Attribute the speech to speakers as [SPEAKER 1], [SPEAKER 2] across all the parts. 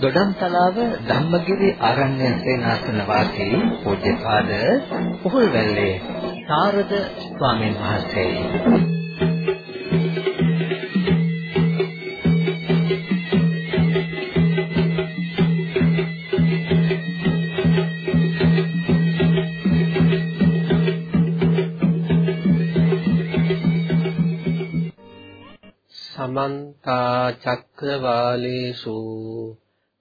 [SPEAKER 1] දොඩම්තලාව ධම්මගිරි ආරණ්‍ය සේනාසන වාසී පූජ්‍යපාද පොහොල්වැල්ලේ සාරද ස්වාමීන් වහන්සේයි.
[SPEAKER 2] සමන්තා චක්කවාලේසු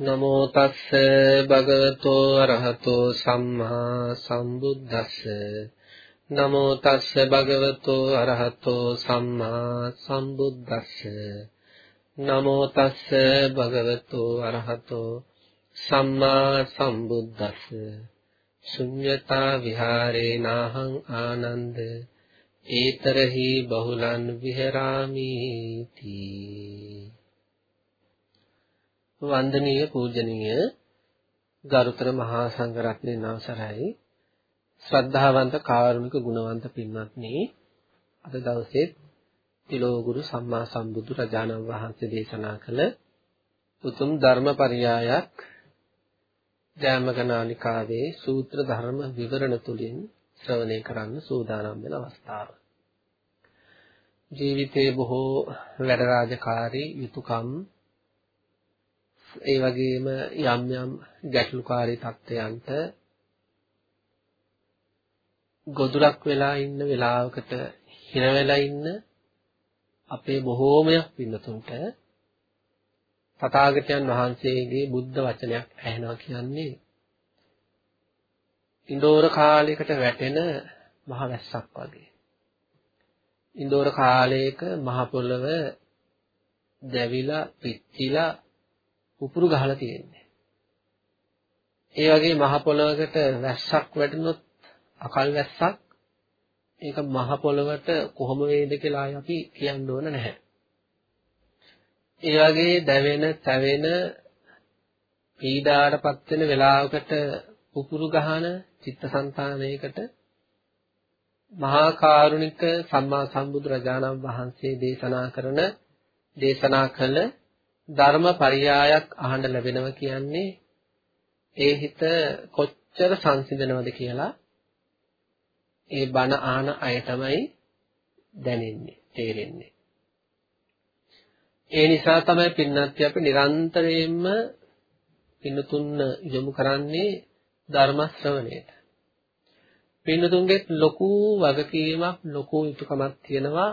[SPEAKER 2] නමෝ තස්ස භගවතෝ අරහතෝ සම්මා සම්බුද්දස්ස. නමෝ තස්ස භගවතෝ අරහතෝ සම්මා සම්බුද්දස්ස. නමෝ තස්ස භගවතෝ අරහතෝ සම්මා සම්බුද්දස්ස. ශුඤ්ඤතා විහාරේ නාහං ආනන්ද. ඒතරහි බහුලන් විහෙරාමි තී. වන්දනීය පූජනීය ගරුතර මහා සංඝරත්නයේ අවසරයි ශ්‍රද්ධාවන්ත කාරුණික ගුණවන්ත පින්වත්නි අද දවසේ තිලෝගුරු සම්මා සම්බුදු රජාණන් වහන්සේ දේශනා කළ උතුම් ධර්මපරියායක් ජයමගනාලිකාවේ සූත්‍ර ධර්ම විවරණ තුලින් ශ්‍රවණය කරන්න සූදානම් වෙන අවස්ථාව. ජීවිතයේ බොහෝ වැඩ රාජකාරී යුතුයකම් ඒ වගේම යම් යම් ගැටලුකාරී තත්ත්වයන්ට ගොදුරක් වෙලා ඉන්න වෙලාවකට හිර වෙලා ඉන්න අපේ බොහෝමයක් පින්නතුන්ට තථාගතයන් වහන්සේගේ බුද්ධ වචනයක් ඇහෙනවා කියන්නේ ඉන්දෝර කාලයකට වැටෙන මහ වැස්සක් වගේ. ඉන්දෝර කාලයක මහ පොළව දැවිලා පිච්චිලා උපුරු ගහලා තියෙන්නේ. ඒ වගේ මහ පොළවකට වැස්සක් වැටුනොත් අකල් වැස්සක් ඒක මහ පොළවට කොහොම වේද කියලා අපි කියන්න ඕන නැහැ. ඒ වගේ දැවෙන, තැවෙන පීඩාටපත් වෙන වෙලාවකට උපුරු ගහන චිත්තසංතානයකට මහා කාරුණික සම්මා සම්බුදු රජාණන් වහන්සේ දේශනා කරන දේශනා කළ ධර්ම පරියායක් අහන්න ලැබෙනවා කියන්නේ ඒ හිත කොච්චර සංසිඳනවද කියලා ඒ බණ ආන අය තමයි දැනෙන්නේ තේරෙන්නේ. ඒ නිසා තමයි පින්නත් අපි නිරන්තරයෙන්ම පින්නතුන් යොමු කරන්නේ ධර්ම ශ්‍රවණයට. පින්නතුන්ගේ ලොකු වගකීමක් ලොකු යුතුයකමක් තියෙනවා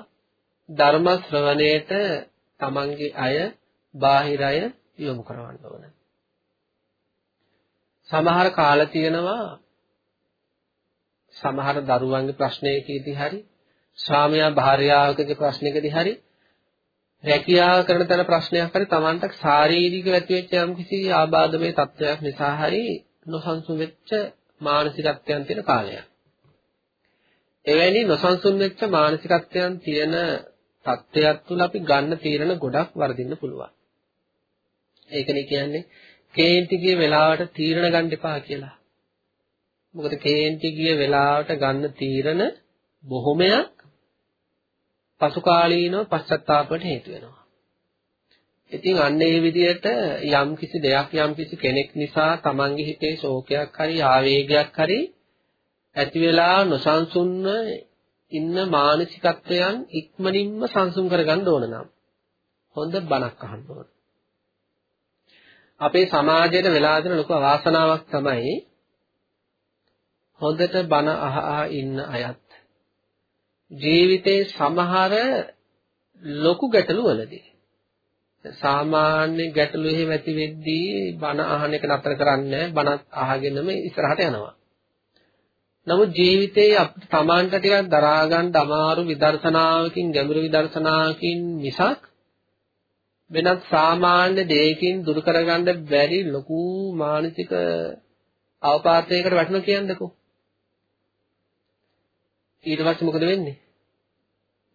[SPEAKER 2] ධර්ම ශ්‍රවණයට තමන්ගේ අය බාහිර අය යොමු කරවන්න ඕන. සමහර කාල තියෙනවා සමහර දරුවන්ගේ ප්‍රශ්නයකදී හරි ස්වාමියා භාර්යාවකගේ ප්‍රශ්නයකදී හරි රැකියාව කරන තැන ප්‍රශ්නයක් හරි Tamanට ශාරීරික ඇතිවෙච්ච යම් කිසි ආබාධමය තත්ත්වයක් නිසා හරි නොසන්සුන් වෙච්ච මානසිකත්වයන් තියෙන කාලයක්. එවැනි නොසන්සුන් වෙච්ච මානසිකත්වයන් තියෙන තත්ත්වයක් තුළ අපි ගන්න තීරණ ගොඩක් වර්ධින්න පුළුවන්. ඒකනේ කියන්නේ කේන්ති ගිය වෙලාවට තීරණ ගන්න එපා කියලා. මොකද කේන්ති ගිය වෙලාවට ගන්න තීරණ බොහොමයක් පසු කාලීනව පශ්චත්තාපයට හේතු වෙනවා. ඉතින් අන්න ඒ විදිහට යම් කිසි දෙයක් යම් කිසි කෙනෙක් නිසා Tamange හිතේ ශෝකයක් හරි ආවේගයක් හරි ඇති වෙලා නොසන්සුන්ව ඉන්න මානසිකත්වයන් ඉක්මනින්ම සංසුන් කරගන්න ඕන නම් හොඳ බණක් අහන්න ඕන. අපේ සමාජයට වෙලා දෙන ලොකු අවාසනාවක් තමයි හොඳට බන අහා ඉන්න අයත් ජීවිතේ සමහර ලොකු ගැටලු වලදී සාමාන්‍ය ගැටලු එහෙම ඇති වෙද්දී බන අහන එක නතර කරන්නේ බනත් අහගෙනම ඉස්සරහට යනවා. නමුත් ජීවිතේ අපිට Tamanට ටිකක් දරා ගන්න අමාරු විදර්ශනාවකින් ගැඹුරු විදර්ශනාවකින් මිසක් වෙනත් සාමාන්‍ය දෙයකින් දුරු කරගන්න බැරි ලොකු මානසික අවපාතයකට වැටෙනවා කියන්නකෝ. ඊට පස්සේ මොකද වෙන්නේ?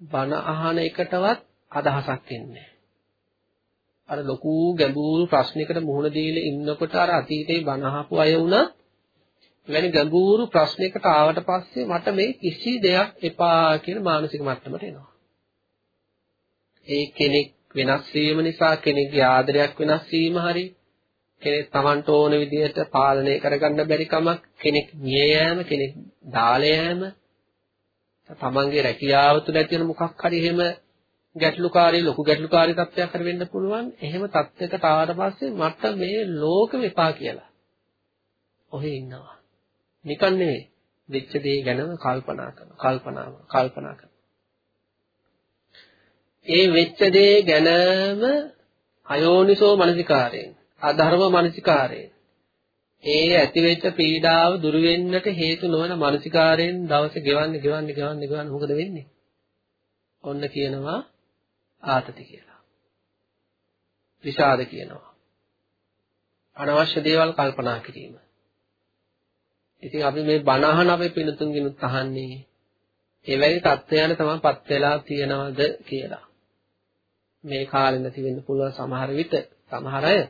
[SPEAKER 2] බණ අහන එකටවත් අදහසක් එන්නේ අර ලොකු ගැඹුරු ප්‍රශ්නයකට මුහුණ දීලා ඉන්නකොට අර අතීතේ බණ අහපු අය වුණා එවැනි ගැඹුරු ප්‍රශ්නයකට ආවට පස්සේ මට මේ කිසි දෙයක් එපා කියන මානසික මට්ටමට එනවා. ඒ කෙනෙක් වෙනස් වීම නිසා කෙනෙක්ගේ ආදරයක් වෙනස් වීම හරි කෙනෙක් Tamanට ඕන විදිහට පාලනය කරගන්න බැරි කමක් කෙනෙක් මිය යෑම කෙනෙක් දාලා යෑම තමන්ගේ රැකියාව තුළ ඇති වෙන මොකක් හරි එහෙම ගැටලුකාරී ලොකු ගැටලුකාරී තත්ත්වයක් හරි වෙන්න පුළුවන්. එහෙම තත්ත්වයකට ආවට පස්සේ මට මේ ලෝකෙ එපා කියලා. ඔහේ ඉන්නවා. නිකන් නෙවෙයි. වෙච්ච දේ ගැනම කල්පනා කරනවා. කල්පනා කල්පනා කරනවා. ඒ වෙච්ච දේ ගැනම අයෝනිසෝ මනසිකාරයෙන්, අධර්ම මනසිකාරයෙන් ඒ ඇතිවෙච්ච පීඩාව දුරු වෙන්නට හේතු නොවන මානසිකාරයෙන් දවස ගෙවන්න ගෙවන්න ගෙවන්න ගෙවන්න මොකද වෙන්නේ? ඔන්න කියනවා ආතති කියලා. විෂාද කියනවා. අනවශ්‍ය දේවල් කල්පනා කිරීම. ඉතින් අපි මේ බණ අහන අපේ පිනතුන්ගෙනුත් අහන්නේ එවැනි තත්ත්වයන් තමයි පත් වෙලා තියනවද කියලා. මේ කාලේ නැති වෙන්න පුළුවන් සමහර විට සමහර අය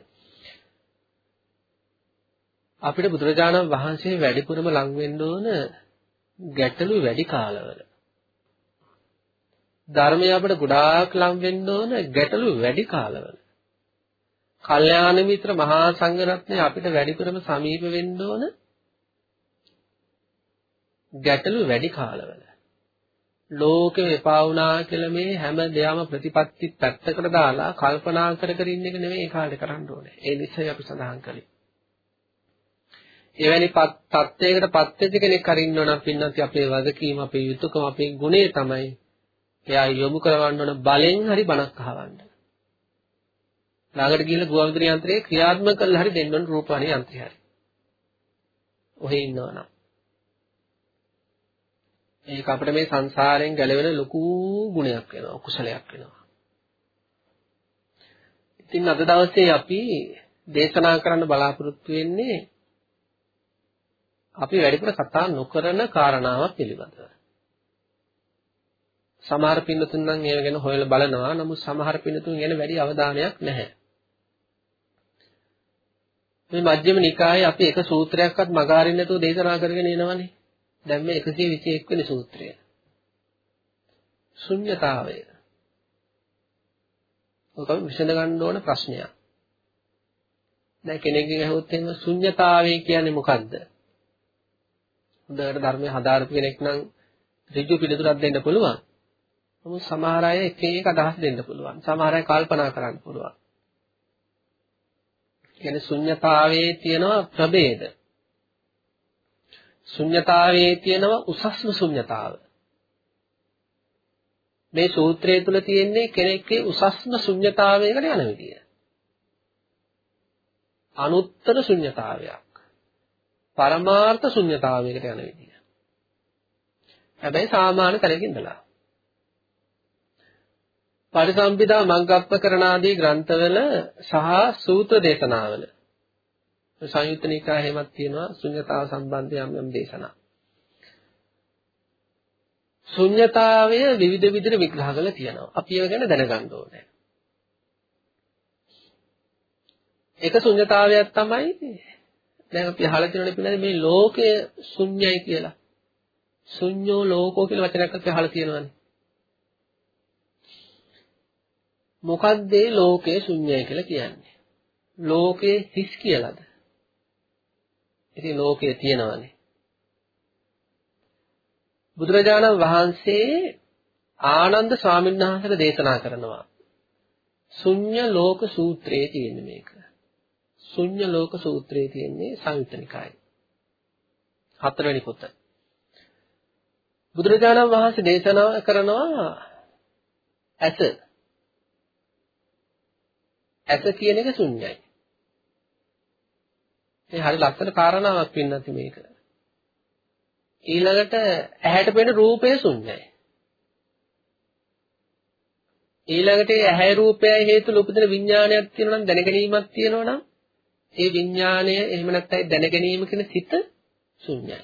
[SPEAKER 2] අපිට බුදුරජාණන් වහන්සේ වැඩිපුරම ලං වෙන්න ඕන ගැටලු වැඩි කාලවල. ධර්මය අපිට ගොඩාක් ලං වෙන්න ඕන ගැටලු වැඩි කාලවල. කල්යාණ මිත්‍ර මහා සංඝරත්නය අපිට වැඩිපුරම සමීප වෙන්න ඕන ගැටලු වැඩි කාලවල. ලෝකෙ එපා වුණා කියලා මේ හැම දෙයක්ම ප්‍රතිපත්ති පැත්තකට දාලා කල්පනා කර කර ඉන්න එක නෙමෙයි ඒ කාලේ කරන්න ඕනේ. ඒ නිසයි අපි සඳහන් කළේ. එවැනි තත්ත්වයකට පත් වෙච්ච කෙනෙක් හරින්න ඕන පින්නත් අපේ වගකීම අපේ යුතුයකම අපේ ගුණය තමයි එයා යොමු කරවන්න ඕන බලෙන් හරි බණක් අහවන්න. ළඟට ගිහිල්ලා ගුවන්විදුලි යන්ත්‍රයේ ක්‍රියාත්මක කරලා හරි දෙන්න ඕන රූපවාහිනී යන්ත්‍රය හරි. ඔහෙ ඉන්නවනම්. ඒක අපිට මේ සංසාරයෙන් ගැලවෙන ලොකු ගුණයක් වෙනවා කුසලයක් වෙනවා. ඉතින් අද දවසේ අපි දේශනා කරන්න බලාපොරොත්තු වෙන්නේ අපි වැඩිපුර කතා නොකරන කාරණාවක් පිළිබඳව. සමහර පින්නතුන් නම් ඒව ගැන හොයලා බලනවා. නමුත් සමහර පින්නතුන් ගැන වැඩි අවධානයක් නැහැ. මේ මජ්ක්‍ධිම නිකායේ අපි එක සූත්‍රයක්වත් මගහරින්න නැතුව දේශනා කරගෙන එනවනේ. දැන් මේ 121 වෙනි සූත්‍රය. ශුන්්‍යතාවය. ඔක විසඳ ගන්න ඕන ප්‍රශ්නයක්. දැන් කෙනෙක්ගෙන් අහුවොත් එහෙම ශුන්්‍යතාවය කියන්නේ මොකද්ද? හොඳට ධර්මය හදාරපු කෙනෙක් නම් ඍජු පිළිතුරක් දෙන්න පුළුවන්. නමුත් සමහර අය එක එක අදහස් දෙන්න පුළුවන්. සමහර අය කල්පනා කරන්න පුළුවන්. කියන්නේ ශුන්්‍යතාවයේ තියෙනවා ප්‍රභේද. ශුන්්‍යතාවයේ තියෙනවා උසස්ම ශුන්්‍යතාව. මේ සූත්‍රය තුල තියෙන්නේ කෙනෙක්ගේ උසස්ම ශුන්්‍යතාවයකට යන විදිය. අනුත්තර ශුන්්‍යතාවයක්. පරමාර්ථ ශුන්්‍යතාවයකට යන විදිය. හැබැයි සාමාන්‍ය තැනකින් ඉඳලා. පරිසම්පදා මග්ගප්පකරණ ආදී ග්‍රන්ථවල සහ සූත්‍ර දේශනාවල සංයුත්ත නිකාය හැමත් තියෙනවා ශුන්්‍යතාව සම්බන්ධ යම් යම් දේශනා. ශුන්්‍යතාවය විවිධ විදිහට විග්‍රහ කරලා තියෙනවා. අපි ඒව ගැන දැනගන්න ඕනේ. එක ශුන්්‍යතාවයක් තමයි දැන් අපි අහලා තියෙනනේ පිළිදෙන මේ ලෝකය ශුන්‍යයි කියලා. ශුන්‍යෝ ලෝකෝ කියලා වචනයක් අපි අහලා තියෙනවානේ. මොකද්ද මේ ලෝකය ශුන්‍යයි කියලා කියන්නේ? ලෝකේ හිස් කියලාද? ඉතින් ලෝකයේ තියෙනවානේ. බුදුරජාණන් වහන්සේ ආනන්ද ස්වාමීන් වහන්සේට දේශනා කරනවා. ශුන්‍ය ලෝක සූත්‍රයේ තියෙන මේක. ශුන්‍ය ලෝක සූත්‍රයේ තියෙන්නේ සංයුත්ත නිකායේ. හතරවෙනි පොත. බුදුරජාණන් වහන්සේ දේශනා කරනවා ඇස. ඇස කියන එක ශුන්‍යයි. මේ හරි ලස්සන කාරණාවක් වෙන්නත් මේක. ඊළඟට ඇහැට පෙනෙන රූපය ශුන්‍යයි. ඊළඟට ඇහැ රූපයයි හේතු උපදින විඥානයක් තියෙනවා නම් දැනගැනීමක් තියෙනවා නම් ඒ විඥානය එහෙම නැත්නම් දැනගැනීම කියන සිත ශුන්‍යයි.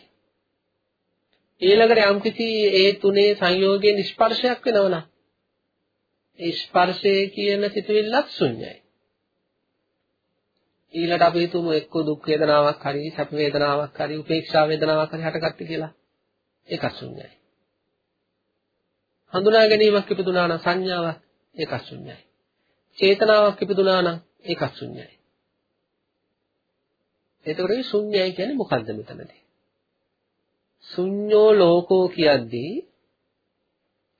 [SPEAKER 2] ඊළඟට යම්කිසි ඒ තුනේ සංයෝගයෙන් ස්පර්ශයක් වෙනවනම් ඒ ස්පර්ශය කියන සිතුවිල්ලත් ශුන්‍යයි. ඊළඟට අපි හිතමු එක්ක දුක් වේදනාවක් හරි සැප වේදනාවක් හරි උපේක්ෂා වේදනාවක් හරි හටගත්තේ කියලා. ඒක ශුන්‍යයි. හඳුනා ගැනීමක් ඉපදුනා නම් සංඥාවක් ඒක ශුන්‍යයි. චේතනාවක් ඉපදුනා නම් ඒක ශුන්‍යයි. එතකොට මේ ශුන්‍යයි කියන්නේ මොකද්ද මෙතනදී? ශුන්‍යෝ ලෝකෝ කියද්දී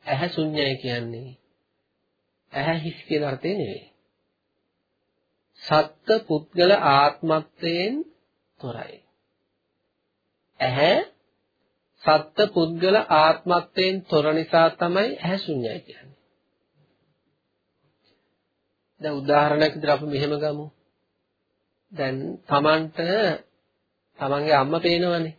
[SPEAKER 2] ඇහැ ශුන්‍යයි කියන්නේ ඇහැ හිස් කියන අර්ථය නෙවෙයි. සත්ත්ව පුද්ගල ආත්මත්වයෙන් තොරයි. ඇහැ සත්ත්ව පුද්ගල ආත්මත්වයෙන් තොර නිසා තමයි ඇහැ ශුන්‍යයි කියන්නේ. දැන් උදාහරණයක් විදිහට අපි මෙහෙම ගමු. දැන් Tamanට Tamanගේ අම්මා පේනවනේ.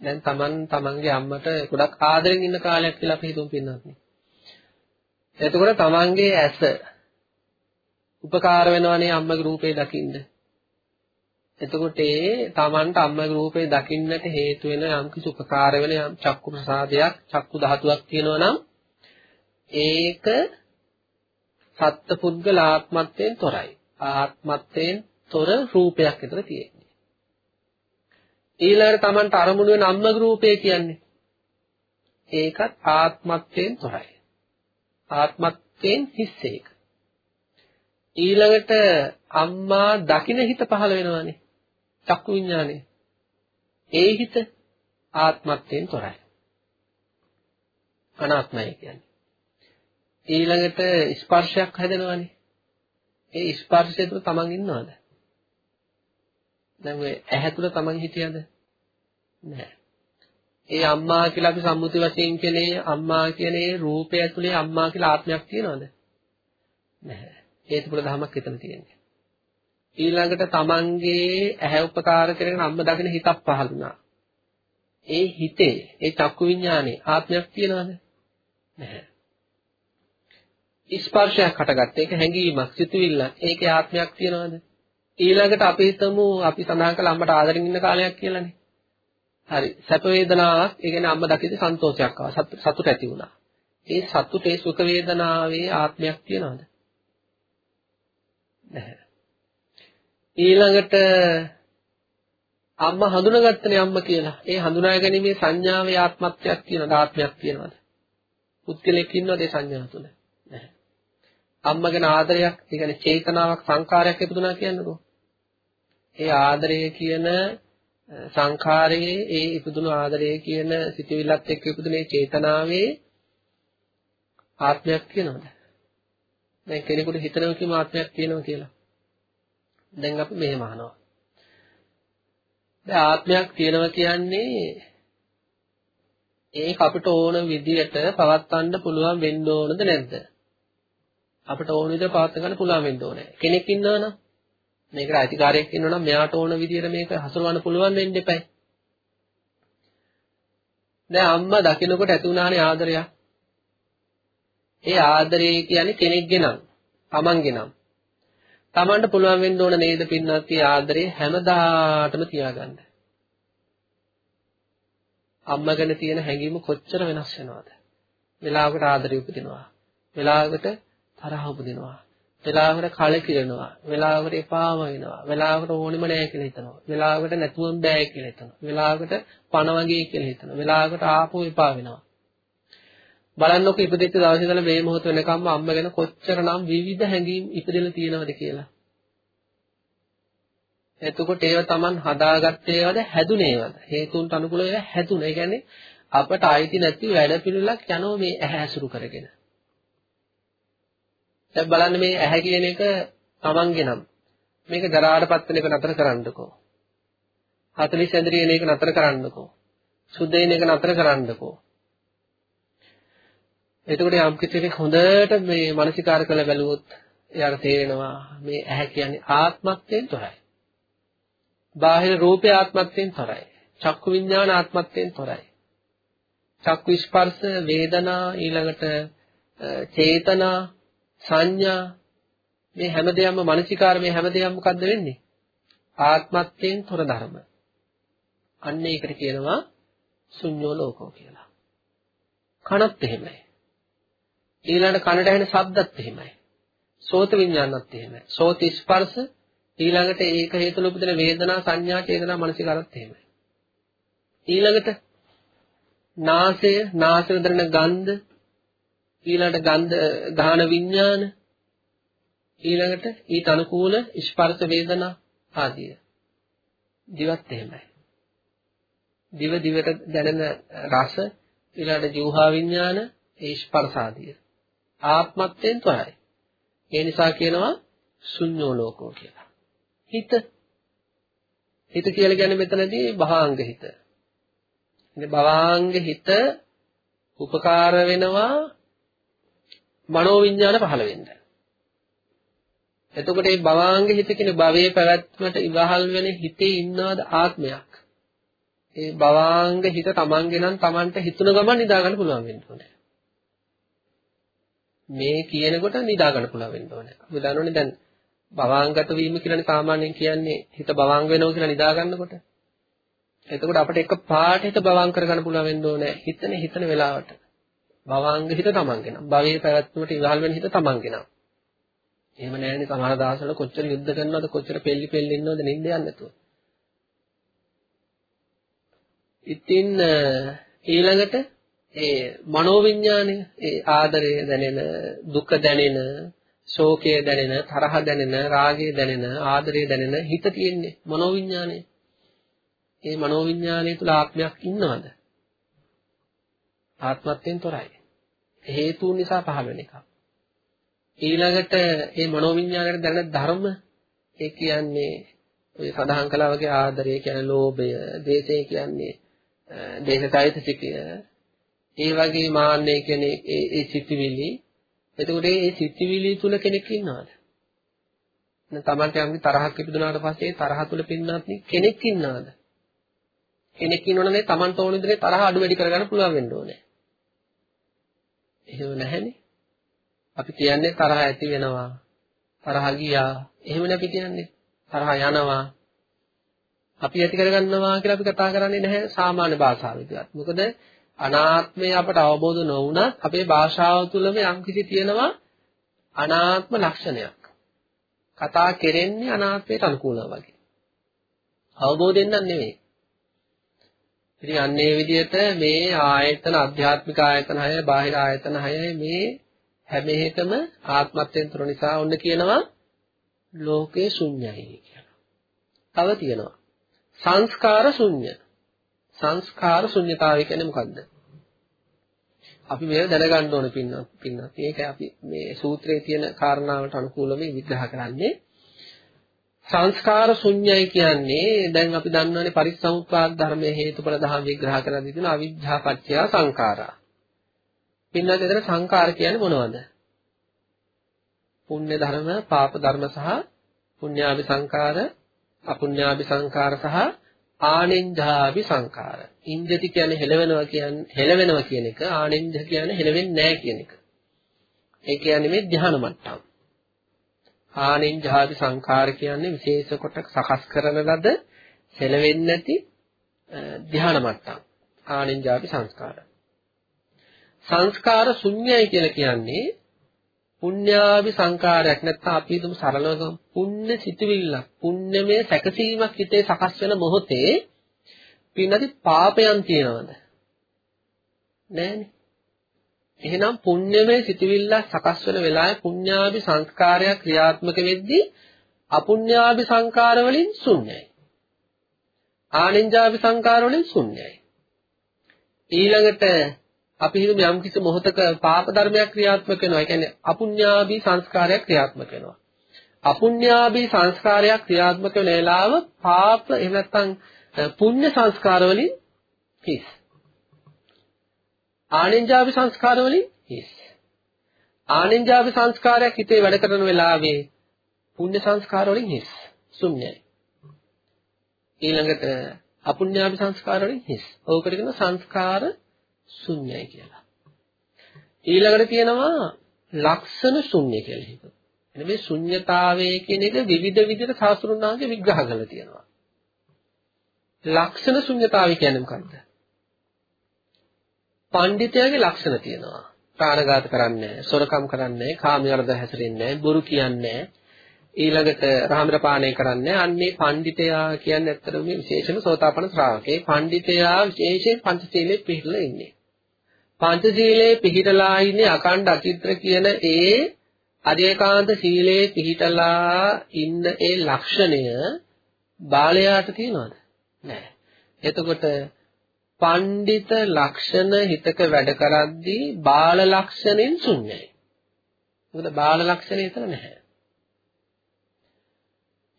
[SPEAKER 2] දැන් Taman Tamanගේ අම්මට ගොඩක් ආදරෙන් ඉන්න කාලයක් කියලා අපි හිතමු පින්නත් නේ. එතකොට Tamanගේ ඇස උපකාර වෙනවනේ අම්මගේ රූපේ දකින්න. එතකොට ඒ Tamanට අම්මගේ රූපේ දකින්නට හේතු වෙන යම් කිසි උපකාර වෙන යම් චක්කු ප්‍රසාදයක් චක්කු ධාතුවක් තියෙනවා නම් ඒක සත්පුද්ගල ආත්මත්වයෙන් තොරයි. ආත්මත්වයෙන් තොර රූපයක් විතර තියෙන්නේ. ඊළඟට Tamanට අරමුණු වෙන අම්මගේ රූපය කියන්නේ ඒකත් ආත්මත්වයෙන් තොරයි. ආත්මත්වයෙන් හිස් ඒක. ඊළඟට අම්මා දකින හිත පහළ වෙනවානේ. චක්කු විඥානේ. ඒ හිත ආත්මත්වයෙන් තොරයි. අනාත්මයි කියන්නේ. ඊළඟට ස්පර්ශයක් හැදෙනවානේ. ඒ ස්පර්ශය තුළ තමන් ඉන්නවද? දැන් ඔය ඇහැ තුළ තමන් හිටියද? නැහැ. ඒ අම්මා කියලා අපි සම්මුති වශයෙන් කියන්නේ අම්මා කියන ඒ රූපය ඇතුලේ අම්මා කියලා ආත්මයක් තියනවද? නැහැ. හේතුඵල ධමයක් එතන තියෙන්නේ. ඊළඟට තමන්ගේ ඇහැ උපකාර කරගෙන අම්ම දකින හිතක් පහළ වුණා. ඒ හිතේ ඒ චක්කු විඥානේ ආත්මයක් තියනවද? නැහැ. ස්පර්ශයක් හටගත්ත. ඒක හැඟීමක්, සිතුවිල්ලක්. ඒකේ ආත්මයක් තියනවද? ඊළඟට අපි හිතමු අපි සඳහන් කළ අම්මට ආදරෙන් ඉන්න කාලයක් කියලානේ. හරි. සැප වේදනාවක්, ඒ කියන්නේ අම්ම දකිද්දි සන්තෝෂයක් ආවා. සතුට ඇති වුණා. ඒ සතුටේ සුඛ වේදනාවේ ආත්මයක් තියනවද? නැහැ. ඊළඟට අම්මා හඳුනාගත්තනේ අම්මා කියලා. ඒ හඳුනා ගැනීමේ සංඥාවේ ආත්මත්වයක් තියෙනවද? ආත්මයක් තියෙනවද? පුද්ගලෙක් ඉන්නවද ඒ සංඥාව තුළ? නැහැ. අම්මා ගැන ආදරයක්, ඒ කියන්නේ චේතනාවක්, සංකාරයක් ඉපදුනා කියන්නකෝ. ඒ ආදරය කියන සංඛාරයේ ඒ ඉපදුණු ආදරය කියන සිතුවිල්ලත් එක්ක ඉපදුනේ චේතනාවේ ආත්මයක් කියනවද? දැන් කෙනෙකුට හිතනවා කියම ආත්මයක් තියෙනවා කියලා. දැන් අපි මෙහෙම අහනවා. දැන් ආත්මයක් තියෙනවා කියන්නේ ඒක අපිට ඕන විදියට පවත්වන්න පුළුවන් වෙන්න ඕනද නැද්ද? අපිට ඕන විදිහට පවත්ව ගන්න පුළුවන් වෙන්න ඕනේ. කෙනෙක් ඉන්නවනම් මේකට අයිතිකාරයෙක් ඉන්නවනම් මෙයාට ඕන විදිහට මේක හසුරවන්න පුළුවන් වෙන්න එපයි. දැන් අම්මා දකින්නකොට ඇති වුණානේ ආදරයක්. ඒ ආදරය කියන්නේ කෙනෙක්ගේ නම්, Tamanගේ නම්. Tamanට පුළුවන් වෙන්න ඕන නේද පින්නත් ඒ ආදරේ හැමදාටම තියාගන්න. අම්මා ගැන තියෙන හැඟීම කොච්චර වෙනස් වෙනවද? වෙලාවකට ආදරය උපදිනවා. වෙලාවකට තරහ උපදිනවා. වෙලාවකට කලකිරෙනවා. වෙලාවකට එපාම වෙනවා. වෙලාවකට ඕනෙම නැහැ කියලා හිතනවා. වෙලාවකට නැතුවම බෑ කියලා හිතනවා. වෙලාවකට පණ වගේ කියලා හිතනවා. වෙලාවකට ආපහු එපා වෙනවා. බලන්නකො ඉපදෙච්ච දවසේ ඉඳලා මේ මොහොත වෙනකම්ම අම්ම ගැන කොච්චරනම් විවිධ හැඟීම් ඉපදෙලා තියෙනවද කියලා. එතකොට ඒව Taman හදාගත්ත ඒවාද හැදුනේවද? හේතුන්ට අනුකූලව ඒවා හැදුන. ඒ කියන්නේ අපට අයිති නැති වැඩපිළිවෙලක් යනවා මේ ඇහැ ඇසුරු කරගෙන. දැන් බලන්න මේ ඇහැ කියන එක Tamanගේ නම්. මේක ජරාටපත් වෙන එක නතර කරන්නකෝ. 40 ඇඳරි එන එක නතර කරන්නකෝ. සුද්ධ වෙන එක නතර කරන්නකෝ. එතකොට යම් කෙනෙක් හොඳට මේ මානසිකාර කළ බැලුවොත් එයාට තේරෙනවා මේ ඇහැ කියන්නේ ආත්මත්වයෙන් තොරයි. බාහිර රූපේ ආත්මත්වයෙන් තොරයි. චක්කු විඥාන ආත්මත්වයෙන් තොරයි. චක්කු ස්පර්ශ වේදනා ඊළඟට චේතනා සංඥා මේ හැමදේම මානසිකාර මේ හැමදේම මොකද්ද වෙන්නේ? ආත්මත්වයෙන් තොර ධර්ම. අන්න ඒකට කියනවා ශුන්‍යෝ ලෝකෝ කියලා. කනත් එහෙමයි. ඊළඟ කනට ඇහෙන ශබ්දත් එහෙමයි. සෝත විඥානත් එහෙමයි. සෝත ස්පර්ශ ඊළඟට ඒක හේතුල උපදින වේදනා සංඥා චේතනා මනසිකාරත් එහෙමයි. ඊළඟට නාසය නාසය දරන ගන්ධ ඊළඟට ගන්ධ ගාන විඥාන ඊළඟට ඊට අනුකූල ස්පර්ශ වේදනා ආදිය දිවත් එහෙමයි දිව දිවට දැනෙන රස ඊළඟට ජීවහා විඥාන ඒ ස්පර්ශ ආදිය ආත්මත්වයෙන් තොරයි ඒ නිසා කියනවා ශුන්‍යෝ ලෝකෝ කියලා හිත හිත කියලා කියන්නේ මෙතනදී භාංග හිත ඉතින් භවාංග හිත උපකාර වෙනවා මනෝවිඤ්ඤාණ පහළ වෙන්න. එතකොට මේ භවාංග හිත කියන භවයේ පැවැත්මට ඉවහල් වෙන හිතේ ඉන්නවද ආත්මයක්? ඒ භවාංග හිත තමන්ගේ නම් තමන්ට හිතුන ගමන් නිදා ගන්න පුළුවන් වෙන්න ඕනේ. මේ කියනකොට නිදා ගන්න පුළුවන් වෙන්න ඕනේ. අපි දන්නෝනේ දැන් භවාංගත වීම කියලානේ සාමාන්‍යයෙන් කියන්නේ හිත භවාංග වෙනවා කියලා නිදා ගන්නකොට. එතකොට අපිට එක පාට හිත බවං කරගන්න පුළුවන් වෙන්න ඕනේ. හිතන හිතන වෙලාවට. බවංග හිත තමන්ගෙන. භවයේ පැවැත්මට ඉවහල් වෙන හිත තමන්ගෙන. එහෙම නැහැනේ සමහර දවස්වල කොච්චර යුද්ධ කරනවද කොච්චර පෙල්ලි පෙල්ලි ඉන්නවද නිින්ද යන්නේ නැතුව. ඉතින් ඊළඟට ඒ මනෝවිඤ්ඤාණය ඒ ආදරය දැනෙන දුක දැනෙන ශෝකය දැනෙන තරහ දැනෙන රාගය දැනෙන ආදරය දැනෙන හිත තියෙන්නේ මනෝවිඤ්ඤාණය ඒ මනෝවිඤ්ඤාණය තුල ආත්මයක් ඉන්නවද? ආත්මත්වයෙන් තොරයි. හේතුන් නිසා පහළ වෙන එකක්. ඊළඟට මේ මනෝවිඤ්ඤාණයට දැනෙන ධර්ම ඒ කියන්නේ ඔය සඳහන් කළා වගේ ආදරය කියන්නේ ලෝභය, දේශය කියන්නේ දේශසයිතසිකය. ඒ වගේ මාන්නය කියන්නේ ඒ ඒ සිතිවිලි. එතකොට මේ සිතිවිලි තුල කෙනෙක් ඉන්නවද? නැත්නම් Tamante යම්කි තරහක් ඉපදුනාට පස්සේ තරහ තුල පින්නත් කෙනෙක් ඉන්නවද? කෙනෙක් ඉන්නවනේ Tamanට ඕන විදිහේ තරහ අඩු වැඩි කරගන්න පුළුවන් වෙන්න ඕනේ. එහෙම නැහැනේ. අපි කියන්නේ තරහ ඇති වෙනවා. තරහ ගියා. එහෙමනේ අපි කියන්නේ. තරහ යනවා. අපි ඇති කරගන්නවා කියලා අපි කතා කරන්නේ නැහැ සාමාන්‍ය භාෂාවෙදිවත්. මොකද අනාත්මය අපට අවබෝධ නොවුණත් අපේ භාෂාව තුළම යම්කිසි තියෙනවා අනාත්ම ලක්ෂණයක්. කතා කෙරෙන්නේ අනාත්මයට අනුකූලව වගේ. අවබෝධයෙන් නම් නෙවෙයි. ඉතින් අන්නේ විදිහට මේ ආයතන අධ්‍යාත්මික ආයතන 6 බාහිර ආයතන 6 මේ හැම එකම ආත්මත්වයෙන් තුර නිසා ඔන්න කියනවා ලෝකේ ශුන්‍යයි කියලා. තව තියෙනවා සංස්කාර ශුන්‍ය. සංස්කාර ශුන්‍යතාවය කියන්නේ මොකද්ද? අපි මේක දැනගන්න ඕන පින්නත් පින්නත්. ඒක අපි මේ සූත්‍රයේ තියෙන කාරණාවට අනුකූලව විග්‍රහ කරන්නේ. සංස්කාර ශුන්‍යයි කියන්නේ දැන් අපි දන්නවනේ පරිසම්පාද ධර්මයේ හේතුඵල දහම් විග්‍රහ කරලා තියෙන අවිජ්ජා පත්‍ය සංඛාරා. පින්නත් එතන සංඛාර කියන්නේ මොනවද? පුණ්‍ය ධර්ම, පාප ධර්ම සහ පුණ්‍යාභි සංඛාර, අපුණ්‍යාභි සංඛාර සහ ආනෙන්ජාභි සංඛාර. ඉන්ද්‍යති කියන්නේ හෙලවෙනවා කියන්නේ හෙලවෙනවා කියන එක, ආනෙන්ජ කියන්නේ හෙලවෙන්නේ නැහැ කියන එක. ඒ කියන්නේ මේ ධ්‍යාන මට්ටම. ආනෙන් ජාති සංඛාර කියන්නේ විශේෂ කොට සකස් කරන ලද සැලෙන්නේ නැති ධ්‍යාන මට්ටම්. ආනෙන් ජාති සංස්කාර. සංස්කාර ශුන්‍යයි කියලා කියන්නේ පුඤ්ඤාවි සංකාරයක් නැත්නම් අපි හිතමු සරලව පුණ්‍ය සිතුවිල්ලක් පුණ්‍යමය සැකසීමක් හිතේ සකස් වෙන මොහොතේ පින්නදි පාපයන් තියනවද නෑනේ එහෙනම් පුණ්‍යමය සිතුවිල්ල සකස් වෙන වෙලාවේ පුඤ්ඤාභි සංස්කාරයක් ක්‍රියාත්මක වෙද්දී අපුඤ්ඤාභි සංකාර වලින් ශුන්‍යයි. ආනින්ජාභි සංකාර වලින් ශුන්‍යයි. ඊළඟට අපි හිතමු යම් කිසි මොහතක පාප ධර්මයක් ක්‍රියාත්මක වෙනවා. ඒ කියන්නේ අපුඤ්ඤාභි සංස්කාරයක් ක්‍රියාත්මක වෙනවා. අපුඤ්ඤාභි සංස්කාරයක් ක්‍රියාත්මක වෙන වෙලාව පාප එහෙම නැත්නම් පුඤ්ඤ සංස්කාර වලින් හිස්. ආනෙන්ජාභි සංස්කාර වලින් හිස්. ආනෙන්ජාභි සංස්කාරයක් හිතේ වැඩ කරන වෙලාවේ පුණ්‍ය සංස්කාර වලින් හිස්. ශුන්‍යයි. ඊළඟට අපුඤ්ඤාභි සංස්කාර වලින් හිස්. ඕකට කියන සංස්කාර ශුන්‍යයි කියලා. ඊළඟට තියෙනවා ලක්ෂණ ශුන්‍ය කියලා එකක්. එනේ මේ ශුන්‍යතාවය කියන එක විවිධ විදිහට සාස්ත්‍රුණාගේ විග්‍රහ කරලා තියෙනවා. ලක්ෂණ ශුන්‍යතාවය කියන්නේ මොකක්ද? පඬිතයාගේ ලක්ෂණ තියෙනවා. ප්‍රාණඝාත කරන්නේ නැහැ, සොරකම් කරන්නේ නැහැ, කාමයර්ධ හැසිරෙන්නේ නැහැ, බොරු කියන්නේ නැහැ. ඊළඟට රාමර පානය කරන්නේ අන්නේ පඬිතයා කියන්නේ ඇත්තටම මේ විශේෂම සෝතාපන්න ශ්‍රාවකේ. පඬිතයා විශේෂයෙන් පංචශීලයේ පිළිලා ඉන්නේ. පංචශීලයේ පිහිටලා ඉන්නේ අකණ්ඩ අචිත්‍ර කියන ඒ අධේකාන්ත සීලයේ පිහිටලා ඉන්න ඒ ලක්ෂණය බාලයාට තියනවද? නැහැ. එතකොට පඬිත ලක්ෂණ හිතක වැඩ කරද්දී බාල ලක්ෂණෙන් ශුන්‍යයි. මොකද බාල ලක්ෂණය එතන නැහැ.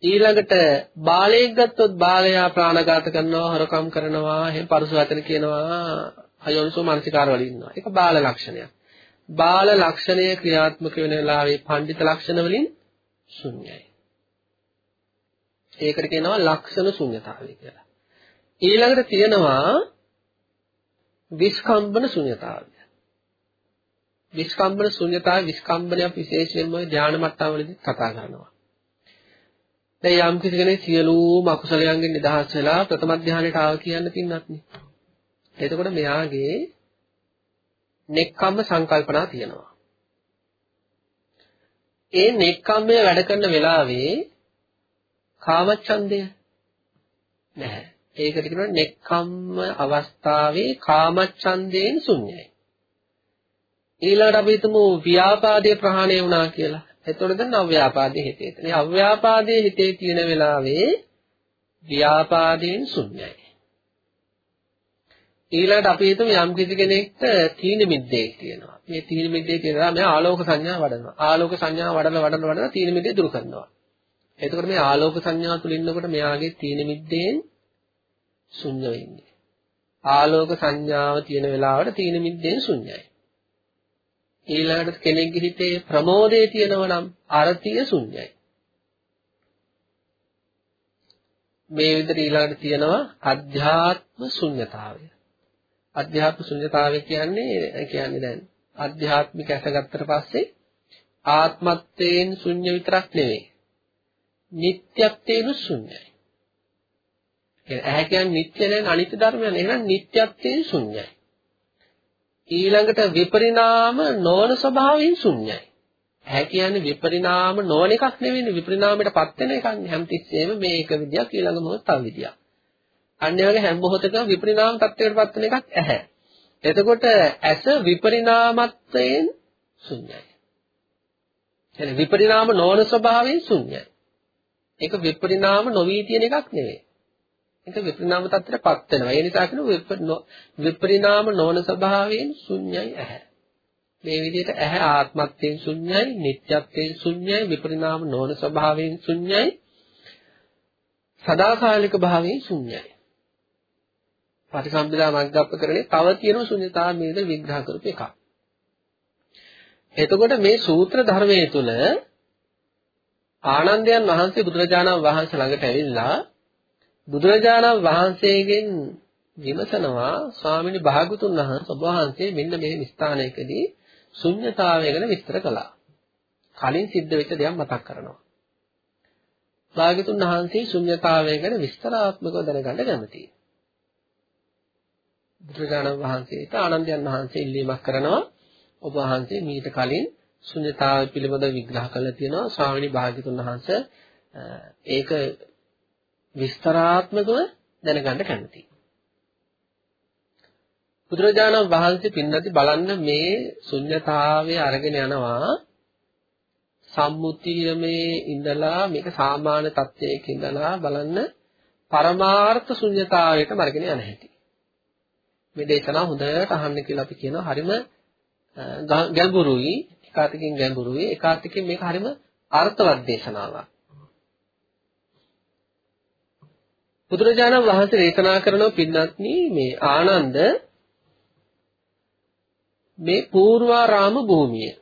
[SPEAKER 2] ඊළඟට බාලයෙක් ගත්තොත් බාලයා ප්‍රාණඝාත කරනවා, හොරකම් කරනවා, එහෙම පරුස වචන කියනවා, අයෝනිසෝ මානසිකාර වල ඉන්නවා. ඒක බාල ලක්ෂණයක්. බාල ලක්ෂණය ක්‍රියාත්මක වෙන වෙලාවේ පඬිත ලක්ෂණ වලින් ශුන්‍යයි. ඒකට කියනවා ලක්ෂණ ශුන්‍යතාවය කියලා. ඊළඟට තියෙනවා විස්කම්බන ශුන්‍යතාවය. විස්කම්බන ශුන්‍යතාවය විස්කම්බනයක් විශේෂයෙන්ම ධානය මට්ටම් වලදී කතා කරනවා. දැන් යම් කිසි කෙනෙක් සියලුම අකුසලයන්ගෙන් නිදහස් වෙලා ප්‍රථම ධානයට ආව කියන්න තින්නත් නේ. එතකොට මෙයාගේ නෙක්ඛම්ම සංකල්පනා තියෙනවා. ඒ නෙක්ඛම්මය වැඩ කරන වෙලාවේ කාමච්ඡන්දය නැහැ. ඒකට කියනවා නෙක්ඛම්ම අවස්ථාවේ කාමච්ඡන්දයෙන් ශුන්‍යයි. ඊළඟට අපි හිතමු ව්‍යාපාදයේ ප්‍රහාණය වුණා කියලා. එතකොට දැන් අව්‍යාපාදයේ හිතේ තියෙන. මේ අව්‍යාපාදයේ හිතේ තියෙන වෙලාවේ ව්‍යාපාදයෙන් ශුන්‍යයි. ඊළඟට අපි හිතමු යම් කිසි කෙනෙක්ට තීන මිද්දේ තියෙනවා. මේ තීන මිද්දේ තියෙනවා මෙයා ආලෝක සංඥා වඩනවා. ආලෝක සංඥා වඩන වඩන වඩන තීන මිද්දේ දුරු කරනවා. එතකොට මේ ආලෝක සංඥා තුල ඉන්නකොට මෙයාගේ තීන මිද්දෙන් ශුන්‍ය වෙන්නේ. ආලෝක සංඥාව තියෙන වෙලාවට තීන මිද්දෙන් ශුන්‍යයි. ඊළඟට කෙනෙක්ගේ හිතේ ප්‍රමෝදයේ තියෙනවා නම් අරතිය ශුන්‍යයි. මේ විදිහට ඊළඟට තියෙනවා අධ්‍යාත්ම ශුන්‍යතාවය. අධ්‍යාත්ම ශුන්‍යතාවය කියන්නේ කියන්නේ දැන් අධ්‍යාත්මික ඇසගත්තට පස්සේ ආත්මත්වයෙන් ශුන්‍ය විතරක් නෙවෙයි. නිට්ටයත්වයෙන් ශුන්‍යයි. ඇහැ කියන්නේ නිට්ටය නෙවෙයි අනිත්‍ය ධර්මයක්. එහෙනම් නිට්ටයත්වයෙන් ශුන්‍යයි. ඊළඟට විපරිණාම නොවන ස්වභාවයෙන් ශුන්‍යයි. ඇහැ කියන්නේ විපරිණාම නොවන එකක් නෙවෙයි විපරිණාමයටපත් වෙන එකක් නේ හැමතිස්සෙම මේ එක විදියක් ඊළඟ මොහොත තව විදියක්. අන්න ඒ වගේ හැම මොහොතකම විපරිණාම තත්ත්වයකටපත් වෙන එකක් ඇහැ. එතකොට ඇස විපරිණාමත්වයෙන් ශුන්‍යයි. කියන්නේ විපරිණාම නොවන ස්වභාවයෙන් ශුන්‍යයි. ඒක විපරිණාම නොවී තියෙන එකක් නෙවෙයි. ඒක විපරිණාම තත්ත්වයටපත් වෙනවා. ඒ නිසා කියනවා විපරිණාම නොවන ස්වභාවයෙන් ශුන්‍යයි ඇහැ. මේ විදිහට ඇහැ ආත්මත්වයෙන් ශුන්‍යයි, නිත්‍යත්වයෙන් ශුන්‍යයි, විපරිණාම නොවන ස්වභාවයෙන් ශුන්‍යයි, සදාකාලික භාවයෙන් ශුන්‍යයි. පටිසම්භිදා මග්ගප්පකරණේ තව තියෙන ශුන්‍යතාව මේද විග්‍රහ කරපු එකක්. එතකොට මේ සූත්‍ර ධර්මයේ තුල ආනන්දයන් වහන්සේ බුදුරජාණන් වහන්සේ ළඟට ඇවිල්ලා බුදුරජාණන් වහන්සේගෙන් විමසනවා ස්වාමීනි භාගතුන් වහන්සේ ඔබ වහන්සේ මෙන්න මේ ස්ථානයකදී ශුන්්‍යතාවය ගැන විස්තර කළා. කලින් සිද්ධ වෙච්ච දේක් මතක් කරනවා. භාගතුන් වහන්සේ ශුන්්‍යතාවය ගැන විස්තරාත්මකව දැනගන්න කැමතියි. බුදුරජාණන් වහන්සේට ආනන්දයන් වහන්සේ ඉල්ලීමක් කරනවා ඔබ වහන්සේ මීට කලින් ශුන්්‍යතාවය පිළිබඳව විග්‍රහ කරලා තියෙනවා ස්වාමීනි භාගතුන් වහන්සේ ඒක විස්තරාත්මකව දැනගන්න කැමතියි. බුදුරජාණන් වහන්සේ පින්නති බලන්න මේ ශුන්්‍යතාවය අරගෙන යනවා සම්මුතියමේ ඉඳලා මේක සාමාන්‍ය තත්ත්වයක ඉඳලා බලන්න පරමාර්ථ ශුන්්‍යතාවයකට අරගෙන යන හැටි. මේ දේශනාව හොඳට අහන්න කියලා අපි කියනවා හරිම ගැඹුරුයි එකාතකින් ගැඹුරුයි එකාතකින් මේක හරිම අර්ථවත් දේශනාවක්. බුදුරජාණන් වහන්සේ දේශනා කරන පින්නත්නි මේ ආනන්ද මේ පූර්වාරාම භූමිය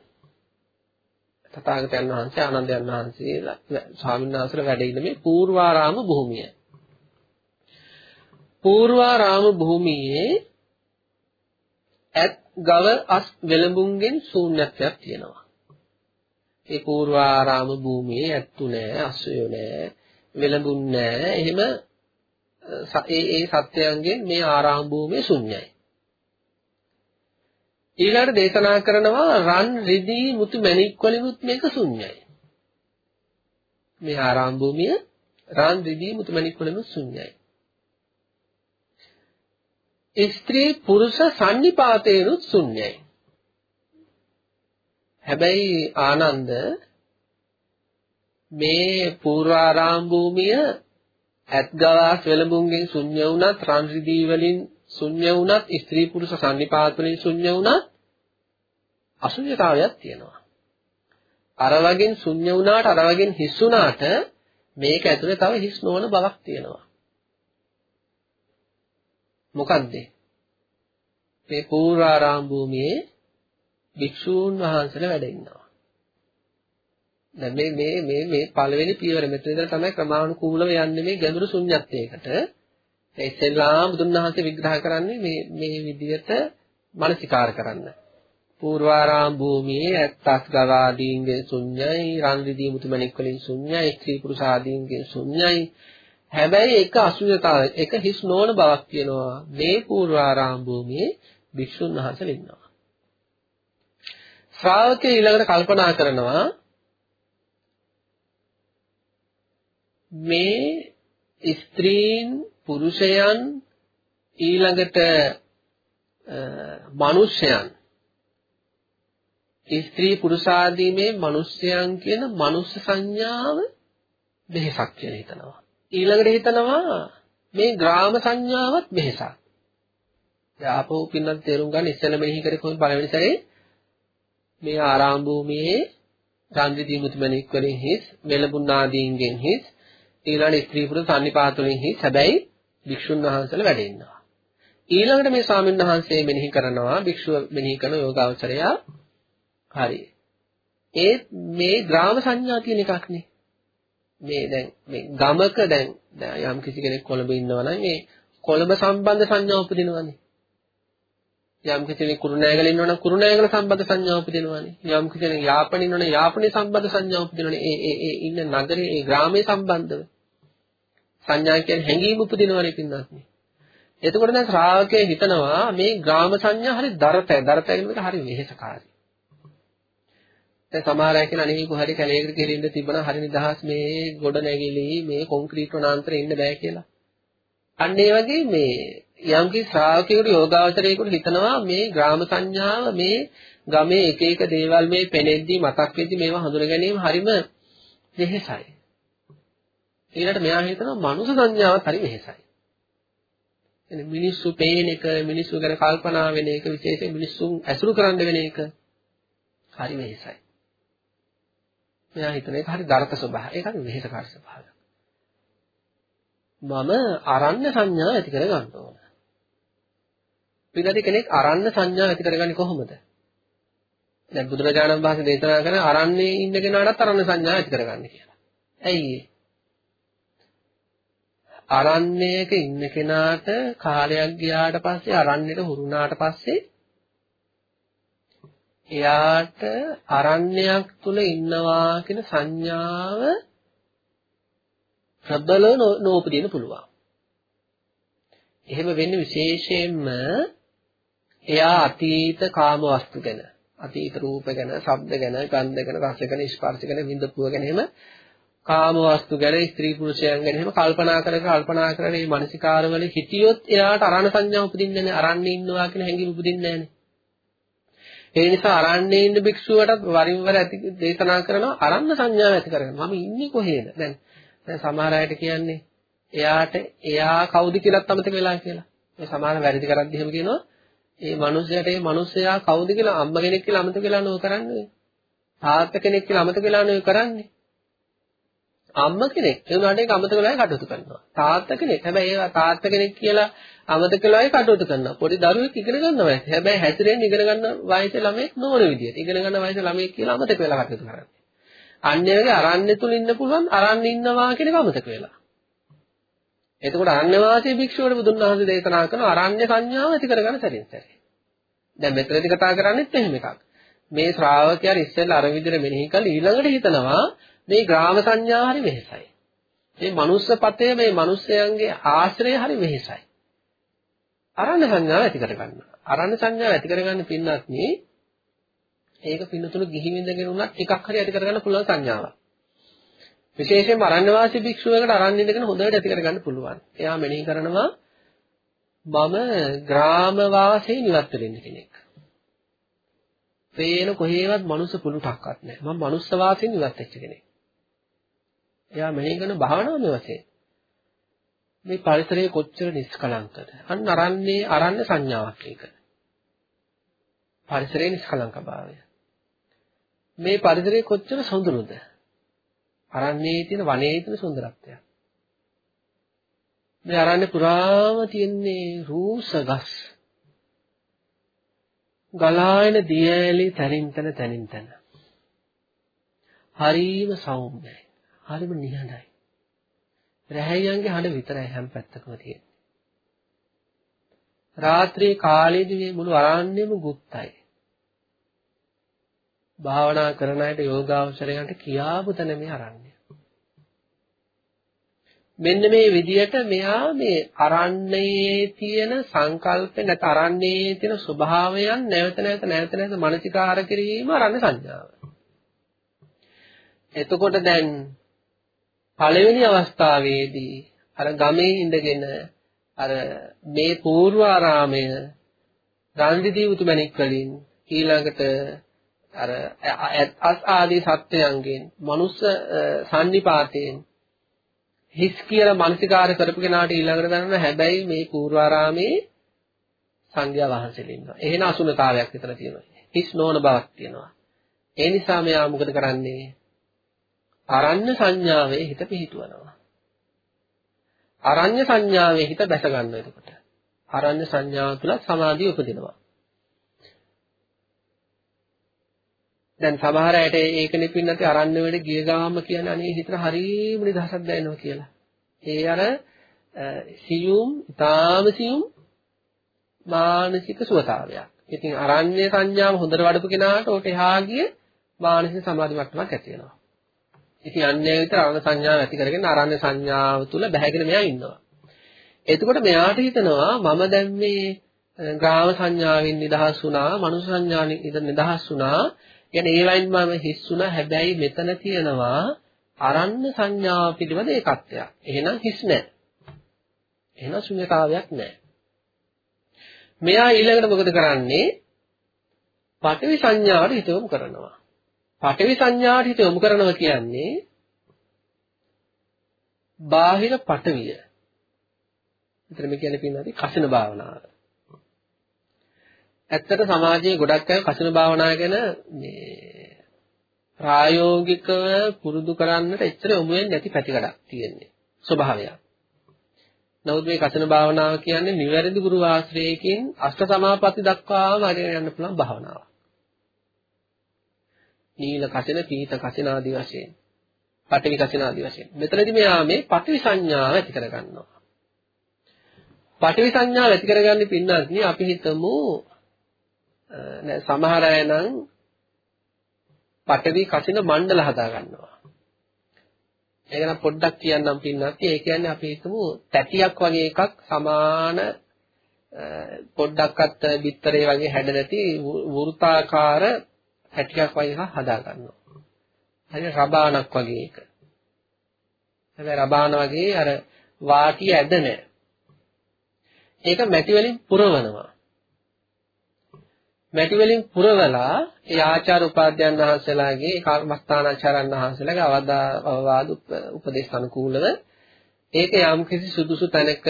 [SPEAKER 2] තථාගතයන් වහන්සේ ආනන්දයන් වහන්සේලා ස්වාමීන් වහන්සේලා වැඩ ඉන්න මේ පූර්වාරාම භූමිය පූර්වාරාම භූමියේ ඇත් ගව අස් වෙලඹුන්ගෙන් ශූන්‍යත්වයක් තියෙනවා. ඒ පූර්වාරාම භූමියේ ඇත්තු නෑ, අස්සයෝ නෑ, වෙලඹුන් නෑ. එහෙම ඒ ඒ සත්‍යයන්ගෙන් මේ ආරාම භූමිය ශුන්‍යයි. ඊළඟට දේශනා කරනවා රන් රිදී මුතු මැණික් වලිනුත් මේක ශුන්‍යයි. මේ ආරාම භූමිය රන් රිදී මුතු මැණික් වලිනුත් ශුන්‍යයි. ස්ත්‍රී පුරුෂ සන්නිපාතේනුත් ශුන්‍යයි. හැබැයි ආනන්ද මේ පූර්වාරාම භූමිය ඇත්ගවාස් වෙලඹුන්ගෙන් ශුන්‍ය වුණත් රන් රිදී වලින් ශුන්‍ය වුණත් ස්ත්‍රී පුරුෂ සන්නිපාත වලින් ශුන්‍ය වුණත් අශුන්‍යතාවයක් තියෙනවා. අර වගේ ශුන්‍ය වුණාට අර වගේ හිස් වුණාට මේක ඇතුලේ තව හිස් නොවන බවක් තියෙනවා. මොකද්ද? මේ පූර්වාරාම භූමියේ භික්ෂූන් වහන්සේලා වැඩ ඉන්නවා. දැන් මේ මේ මේ මේ පළවෙනි පියවර මෙතන ඉඳලා තමයි ක්‍රමානුකූලව යන්නේ මේ ගැඹුරු ශුන්‍යත්වයකට. ඒ ඉස්සෙල්ලාම බුදුන් වහන්සේ විග්‍රහ කරන්නේ මේ මේ විදිහට මානසිකාර කරන්න. පූර්වාරාම භූමියේ ඇත්තස් ගවාදීන්ගේ ශුන්‍යයි, රන් රිදී මුතුමැණික් වලින් ශුන්‍යයි, ස්ත්‍රී පුරුෂ ආදීන්ගේ ශුන්‍යයි. හැබැයි එක අසුඤ්ඤතාවය, එක හිස් නොවන බවක් තියෙනවා. මේ පූර්වාරාම භූමියේ භික්ෂුන් වහන්සේලා ඉන්නවා. ශ්‍රාවකයා ඊළඟට කල්පනා කරනවා මේ ස්ත්‍රීන් පුරුෂයන් ඊළඟට මිනිස්යන් ස්ත්‍රී පුරුෂාදී මේ මිනිස්යන් කියන මනුස්ස සංඥාව මෙහෙසක් කියලා හිතනවා. ඊළඟට හිතනවා මේ ග්‍රාම සංඥාවත් මෙහෙසක් යාපෝ පින්නත් තේරුම් ගන්න ඉස්සෙල්ලා මෙනෙහි කරේ කොහොමද? පළවෙනි සැරේ මේ ආරාම භූමියේ රන්දිදී මුතුමැණික් වලින් හිස් මෙලබුන් ආදීන්ගෙන් හිස් ඊළඟ ස්ත්‍රී පුරුෂ සම්නිපාත වලින් හිස් හැබැයි භික්ෂුන් වහන්සේලා වැඩ ඉන්නවා ඊළඟට මේ ස්වාමීන් වහන්සේ මෙනෙහි කරනවා භික්ෂුව මෙනෙහි කරන යෝගාවචරය හරි ඒ මේ ග්‍රාම සංඥා කියන එකක් නේ මේ දැන් මේ ගමක දැන් යම් කිසි කෙනෙක් කොළඹ ඉන්නවා නම් මේ කොළඹ සම්බන්ධ සංඥා උපදිනවනේ යම් කෙනෙක් කුරුණෑගල ඉන්නවනම් කුරුණෑගල සම්බන්ධ සංඥා උපදිනවනේ. යම් කෙනෙක් යාපනයේ ඉන්නවනම් යාපනයේ සම්බන්ධ සංඥා උපදිනවනේ. ඒ ඒ ඒ ඉන්න නගරේ ඒ ග්‍රාමයේ සම්බන්ධව. සංඥා කියන්නේ හැඟීම් උපදිනවනේ පින්නත්. එතකොට දැන් ශ්‍රාවකයා හිතනවා මේ ග්‍රාම සංඥා හරි දරතයි. දරතයි කියන එක හරි වෙහෙසකාරී. දැන් සමහර අය කියන අනේ කොහරි කැලේකට ගිහින් තිබුණා හරි නිදහස් මේ ගොඩ නැගිලි මේ කොන්ක්‍රීට් වනාන්තරේ ඉන්න බෑ කියලා. අන්න ඒ වගේ මේ යම්කි ශ්‍රාවකයෙකුට යෝගාවචරයෙකුට හිතනවා මේ ග්‍රාම සංඥාව මේ ගමේ එක එක දේවල් මේ පෙනෙද්දි මතක් වෙද්දි මේවා හඳුන ගැනීම හරිම වෙහෙසයි. ඊළඟට මෙයා හිතනවා මනුෂ්‍ය සංඥාවත් හරි වෙහෙසයි. එනේ මිනිස්සු පේන එක මිනිස්සු ගැන කල්පනා වෙන එක විශේෂයෙන් මිනිස්සුන් ඇසුරු කරන්න වෙන එක හරි වෙහෙසයි. මෙයා හිතන එක හරි දරක ස්වභාවය. ඒක හරි වෙහෙසකාරී ස්වභාවයක්. මම අරණ්‍ය සංඥා ඇති කර ගන්න ඕන. පිළිදි කෙනෙක් අරණ්‍ය සංඥා ඇති කරගන්නේ කොහොමද? දැන් බුදුරජාණන් වහන්සේ දේශනා කරන අරණ්‍යයේ ඉන්න කෙනාටත් අරණ්‍ය සංඥා ඇති කරගන්න කියලා. ඇයි අරණ්‍යයක ඉන්න කෙනාට කාලයක් ගියාට පස්සේ අරණ්‍යට හුරුනාට පස්සේ එයාට අරණ්‍යයක් තුල ඉන්නවා කියන සංඥාව ප්‍රබලව නෝපදින පුළුවන්. එහෙම වෙන්නේ විශේෂයෙන්ම එයා අතීත කාම වස්තු ගැන, අතීත රූප ගැන, ශබ්ද ගැන, ගන්ධ ගැන, රස ගැන, ස්පර්ශ ගැන, විඳපුව ගැන එහෙම කාම වස්තු ගැන, ස්ත්‍රී පුරුෂයන් ගැන එහෙම කල්පනා කර කල්පනා කර මේ මානසිකාරවල හිටියොත් එයාට අරණ සංඥා උපදින්නේ නැහැ. අරන්නේ ඉන්නවා කියන හැඟීම උපදින්නේ නැහැ. ඒ නිසා අරන්නේ ඉන්න භික්ෂුවටත් වරින් වර ඇති දේශනා කරනවා අරන්න සංඥාව ඇති කරගන්න. මම ඉන්නේ කොහේද? දැන් දැන් සමහර අයට කියන්නේ එයාට එයා කවුද කියලාත් අමතක වෙලා කියලා. මේ සමහර වැරදි කරද්දි එහෙම කියනවා ඒ මිනිහයාට ඒ මිනිහයා කවුද කියලා අම්මා කෙනෙක් කියලා අමතක වෙලා නෝ කරන්නේ. තාත්තා කෙනෙක් කියලා අමතක වෙලා නෝ කරන්නේ. අම්මා කෙනෙක් ඒ උනාට ඒක අමතක වෙලා කටයුතු කරනවා. තාත්තා කෙනෙක් හැබැයි ඒවා තාත්තා කෙනෙක් කියලා අමතක වෙලා කටයුතු කරනවා. පොඩි දරුවෙක් ඉගෙන ගන්නවා. හැබැයි හැසිරෙන්න ඉගෙන ගන්න වයසේ ළමෙක් නොවන විදියට. ඉගෙන ගන්න වයසේ ළමෙක් කියලා අමතක වෙලා කටයුතු කරන්නේ. අන්නේ වගේ අරන්නේ තුල ඉන්න පුළුවන් අරන්නේ ඉන්නවා කියන එක අමතක වෙලා. එතකොට අරණ්‍ය වාසී භික්ෂුවට බුදුන් වහන්සේ දේශනා කරන අරණ්‍ය සංඥාව ඇති කරගන්න සැරින් සැරේ. දැන් මෙතනදී කතා කරන්නේත් එහෙම එකක්. මේ ශ්‍රාවකයා ඉස්සෙල්ලා අර විදිහට මෙනෙහි කළ ඊළඟට හිතනවා මේ ග්‍රාම සංඥා හරි වෙහසයි. මේ මනුස්ස පතේ මේ මිනිස්යන්ගේ ආශ්‍රය හරි වෙහසයි. අරණ්‍ය සංඥාව ඇති කරගන්න. අරණ්‍ය සංඥාව ඇති කරගන්න පින්නත් නේ ඒක පින්නතුළු ගිහි විඳගෙන උනත් ටිකක් හරි ඇති කරගන්න පුළුවන් සංඥාවක්. විශේෂයෙන්ම අරණ්‍ය වාසී භික්ෂුවකට අරන් ඉඳගෙන හොඳට ඇති කරගන්න පුළුවන්. එයා මෙනෙහි කරනවා මම ග්‍රාම වාසයේ නිවත් වෙන්න කෙනෙක්. පේන කොහේවත් මනුස්ස පුලුටක්වත් නැහැ. මම මනුස්ස වාසයෙන් ඉවත් වෙච්ච කෙනෙක්. එයා මෙහෙය කරන භාවනාවම වශයෙන් මේ පරිසරයේ කොච්චර නිස්කලංකද? අන්න අරන්නේ අරන්න සංඥාවක් ඒක. පරිසරයේ නිස්කලංකභාවය. මේ පරිසරයේ කොච්චර සොඳුරුද? අරන්නේ තියෙන වනයේ තියෙන සුන්දරත්වය. මේ අරන්නේ පුරාම තියෙන්නේ රූස ගස්. ගලායන දියැලි තනින් තන තනින් තන. හරීම සෞම්‍යයි. හරිම නිහඬයි. රැහැයන්ගේ හඬ විතරයි හැම පැත්තකම තියෙන්නේ. රාත්‍රියේ කාලයේදී මේ මුළු අරණ්‍යෙම ගුප්තයි. භාවනා කරන අයට යෝගාවචරයන්ට කියාපු තැන මේ අරණ්‍ය. මෙන්න මේ විදියට මෙයා මේ අරණ්‍යයේ තියෙන සංකල්ප නැත් අරණ්‍යයේ තියෙන ස්වභාවයන් නැවත නැවත නැවත නැවත මනසිකාර කිරීම අරණ්‍ය සංඥාව. එතකොට දැන් පළවෙනි අවස්ථාවේදී අර ගමේ ඉඳගෙන අර මේ පූර්වාරාමය ගාන්ධිදී උතුමැණික් වලින් ඊළඟට අර අස් ආදී සත්‍යයන්ගෙන් මනුස්ස සම්නිපාතයෙන් හිස් කියලා මානසිකාර කරපු කෙනාට ඊළඟට දන්නවා හැබැයි මේ පූර්වාරාමේ සංඝයා වහන්සේලා ඉන්නවා. එහෙන අසුනතාවයක් විතර තියෙනවා. හිස් නොවන බවක් තියෙනවා. ඒ නිසා මෙයා මොකද කරන්නේ? අරඤ්‍ය සංඥාවේ හිත පිහිටුවනවා. අරඤ්‍ය සංඥාවේ හිත බැස ගන්නවා එතකොට. අරඤ්‍ය සංඥාව තුළ සමාධිය උපදිනවා. දැන් සමහර අයට ඒක නෙපින් නැති අරන්න වෙලේ ගිය ගාම කියන්නේ අනේ හිතට හරියම නිදහසක් දැනෙනවා කියලා. ඒ අර සියුම්, ඊටාම සියුම් මානසික සුවතාවයක්. ඉතින් අරන්නේ සංඥාව හොඳට වඩපු කෙනාට උට එහා ගිය මානසික සමාධි මට්ටමක් ඇති වෙනවා. ඉතින් අන්නේ විතර අරණ සංඥාව ඇති කරගෙන අරන්නේ සංඥාව තුල බැහැගෙන මෙයා ඉන්නවා. එතකොට මෙයාට හිතනවා මම දැන් මේ ග්‍රාම සංඥාවෙන් නිදහස් වුණා, මනුෂ්‍ය සංඥාවෙන් නිදහස් වුණා. කියන්නේ ඒ වයින් මම හිස් වුණා. හැබැයි මෙතන තියෙනවා අරන්න සංඥාව පිළිබඳ ඒකත්වයක්. එහෙනම් හිස් නැහැ. එහෙනම් ශුන්‍යතාවයක් නැහැ. මෙයා ඊළඟට මොකද කරන්නේ? පඨවි සංඥාවට හිත යොමු කරනවා. පඨවි සංඥාවට හිත යොමු කරනවා කියන්නේ බාහිර පඨවිය. විතර මේ කියන්නේ පින්නදී කසින භාවනාව. ඇත්තට සමාජයේ ගොඩක් අය කසින භාවනාව ගැන මේ ප්‍රායෝගිකව පුරුදු කරන්නට එච්චර යොමු වෙන්නේ නැති පැතිකඩක් තියෙන්නේ ස්වභාවයක්. නමුත් මේ කසින භාවනාව කියන්නේ නිවැරදි ගුරු ආශ්‍රයකින් අෂ්ට සමාපatti දක්වාම අරගෙන යන්න පුළුවන් භාවනාවක්. නීල කසින, පීත කසින ආදී වශයෙන්, පඨවි කසින ආදී වශයෙන්. මෙතනදී මෙයා මේ පඨවි සංඥාව ඇති කරගන්නවා. පඨවි සංඥාව ඇති කරගන්නේ පින්නත් අපි හිතමු සමහර අය නම් පටවි කසින මණ්ඩල හදා ගන්නවා. ඒක නම් පොඩ්ඩක් කියන්නම් පින්නත්. ඒ කියන්නේ අපි හිතමු තැටියක් වගේ එකක් සමාන පොඩ්ඩක්වත් බිත්තරේ වගේ හැඩ නැති වෘත්තාකාර තැටියක් වගේ එකක් හදා ගන්නවා. හරි රබානක් වගේ එක. හැබැයි රබාන වගේ අර වාටි ඇද නැහැ. ඒක මැටි වලින් පුරවනවා. මැටි වලින් පුරවලා ඒ ආචාර උපාධ්‍යයන් වහන්සේලාගේ කර්මස්ථානාචාරයන් වහන්සේලාගේ අවවාද උපදේශ අනුකූලව ඒක යම් කිසි සුදුසු තැනක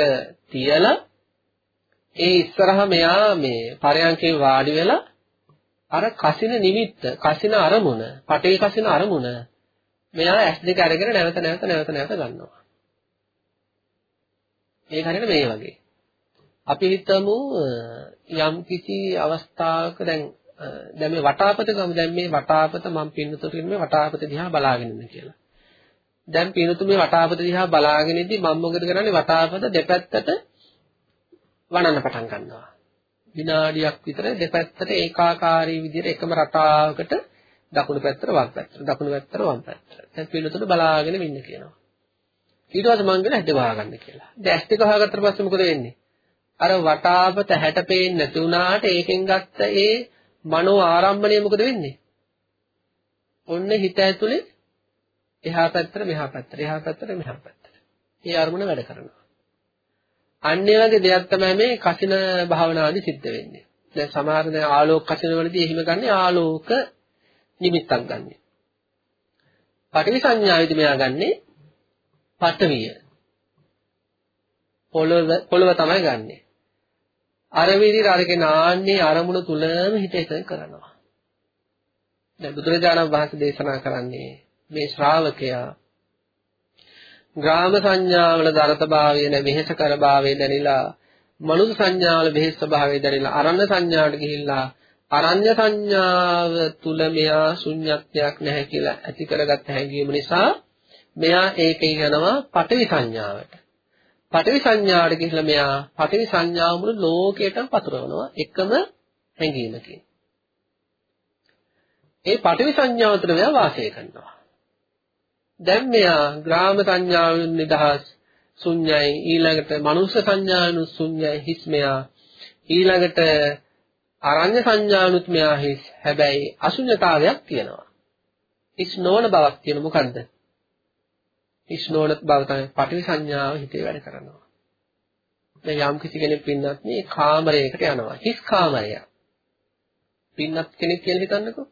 [SPEAKER 2] තියලා ඒ ඉස්සරහ මෙයා මේ පරයන්කේ වාඩි වෙලා අර කසින නිමිත්ත කසින අරමුණ පටේ කසින අරමුණ මෙයා ඇස් දෙක අරගෙන නැවත නැවත නැවත නැවත ගන්නවා ඒක හරියට මේ වගේ අපි හිතමු යම් කිසි අවස්ථාවක දැන් දැන් මේ වටාපත ගමු දැන් මේ වටාපත මම පින්නතොටින් මේ වටාපත දිහා බලාගෙන ඉන්න කියලා. දැන් පිනුතුමේ වටාපත දිහා බලාගෙන ඉඳි මම මොකද කරන්නේ වටාපත දෙපැත්තට වණන්න පටන් ගන්නවා. විනාඩියක් විතර දෙපැත්තට ඒකාකාරී විදිහට එකම රටාවකට දකුණු පැත්තට වම් පැත්තට දකුණු පැත්තට වම් පැත්තට. දැන් පිනුතුට බලාගෙන ඉන්න කියනවා. ඊට පස්සේ මං කියන හැට වහගන්න කියලා. දැන් ඇස් දෙක වහගත්තට පස්සේ මොකද වෙන්නේ? අර වටාපත හැට පේන්නේ නැති වුණාට ඒකෙන් ගත්ත ඒ මනෝ ආරම්භණය මොකද වෙන්නේ? ඔන්න හිත ඇතුලේ එහා පැත්තට මෙහා පැත්තට එහා පැත්තට මෙහා පැත්තට. ඒ අරමුණ වැඩ කරනවා. අන්න ඒ වගේ දෙයක් තමයි මේ කසින භාවනාවේදී සිද්ධ වෙන්නේ. දැන් සමහර දැන් ආලෝක කසින වලදී එහෙම ගන්නේ ආලෝක නිමිත්තක් ගන්නෙ. පඨවි සංඥාවේදී මෙයා ගන්නෙ පඨවිය. පොළව පොළව තමයි ගන්නෙ. අර විදිහට අරගෙන ආන්නේ අරමුණ තුලම හිත එකඟ කරනවා. දැන් බුදුරජාණන් වහන්සේ දේශනා කරන්නේ මේ ශ්‍රාවකයා ග්‍රාම සංඥාවල දරතභාවය නැ වෙහෙසකර භාවය දැනිලා මනුස්ස සංඥාවල වෙහෙස ස්වභාවය දැනිලා අරණ්‍ය සංඥාවට ගිහිල්ලා අරඤ්‍ය සංඥාව තුල මෙයා ශුන්්‍යත්වයක් නැහැ කියලා ඇති කරගත්ත හැඟීම නිසා මෙයා ඒකේ යනවා පටවි සංඥාවට. පටවි සංඥාවට ගිහිල්ලා මෙයා පටවි සංඥාව මුළු ලෝකයටම පතුරවනවා එකම හැඟීමකින්. ඒ පටවි සංඥාව තුළ මෙයා වාසය කරනවා. දැන් මෙයා ග්‍රාම සංඥාවෙන් නිදහස් ශුන්‍යයි ඊළඟට මනුෂ්‍ය සංඥානු ශුන්‍යයි හිස් මෙයා. ඊළඟට අරඤ්‍ය සංඥානුත් මෙයා හිස්. හැබැයි අශුන්‍යතාවයක් තියෙනවා. හිස් නොවන බවක් තියෙන මොකද්ද? හිස් නොවන බව තමයි පටිවි සංඥාව හිතේ වැඩ කරනවා. දැන් යම් කිසි කෙනෙක් පින්නත් මේ කාමරයකට යනවා. හිස් කාමරයක්. පින්නත් කෙනෙක් කියලා හිතන්නකෝ.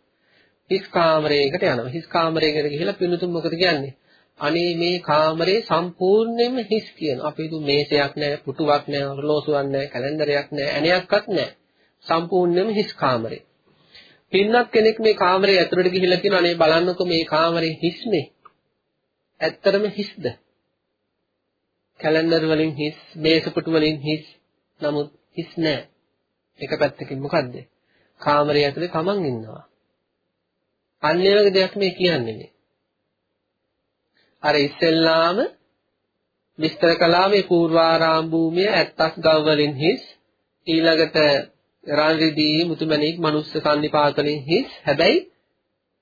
[SPEAKER 2] හිස් කාමරයකට යනවා. හිස් කාමරයකට ගිහිල්ලා පින්නුතුන් මොකද කියන්නේ? අනේ මේ කාමරේ සම්පූර්ණයෙන්ම හිස් කියනවා. අපි හිතුව මේසයක් නැහැ, පුටුවක් නැහැ, ඔරලෝසුවක් නැහැ, කැලෙන්ඩරයක් නැහැ, ඇණයක්වත් නැහැ. සම්පූර්ණයෙන්ම හිස් කාමරේ. පින්නත් කෙනෙක් මේ කාමරේ ඇතුළට ගිහිල්ලා කියනවා අනේ බලන්නකෝ මේ කාමරේ හිස්නේ. ඇත්තටම හිස්ද? කැලෙන්ඩර් වලින් හිස්, මේස පුටු වලින් හිස්. නමුත් හිස් නැහැ. එක පැත්තකින් මොකද්ද? කාමරේ ඇතුලේ තමන් ඉන්නවා. අන්න ඒ වගේ දෙයක් මේ කියන්නේ මේ. අර ඉස්සෙල්ලාම විස්තර කළා මේ පූර්වාරාම භූමිය ඇත්තක් ගව් වලින් හිස් ඊළඟට රාජ්‍යදී මුතුමැණික් මනුස්ස සම්නිපාතලින් හිස් හැබැයි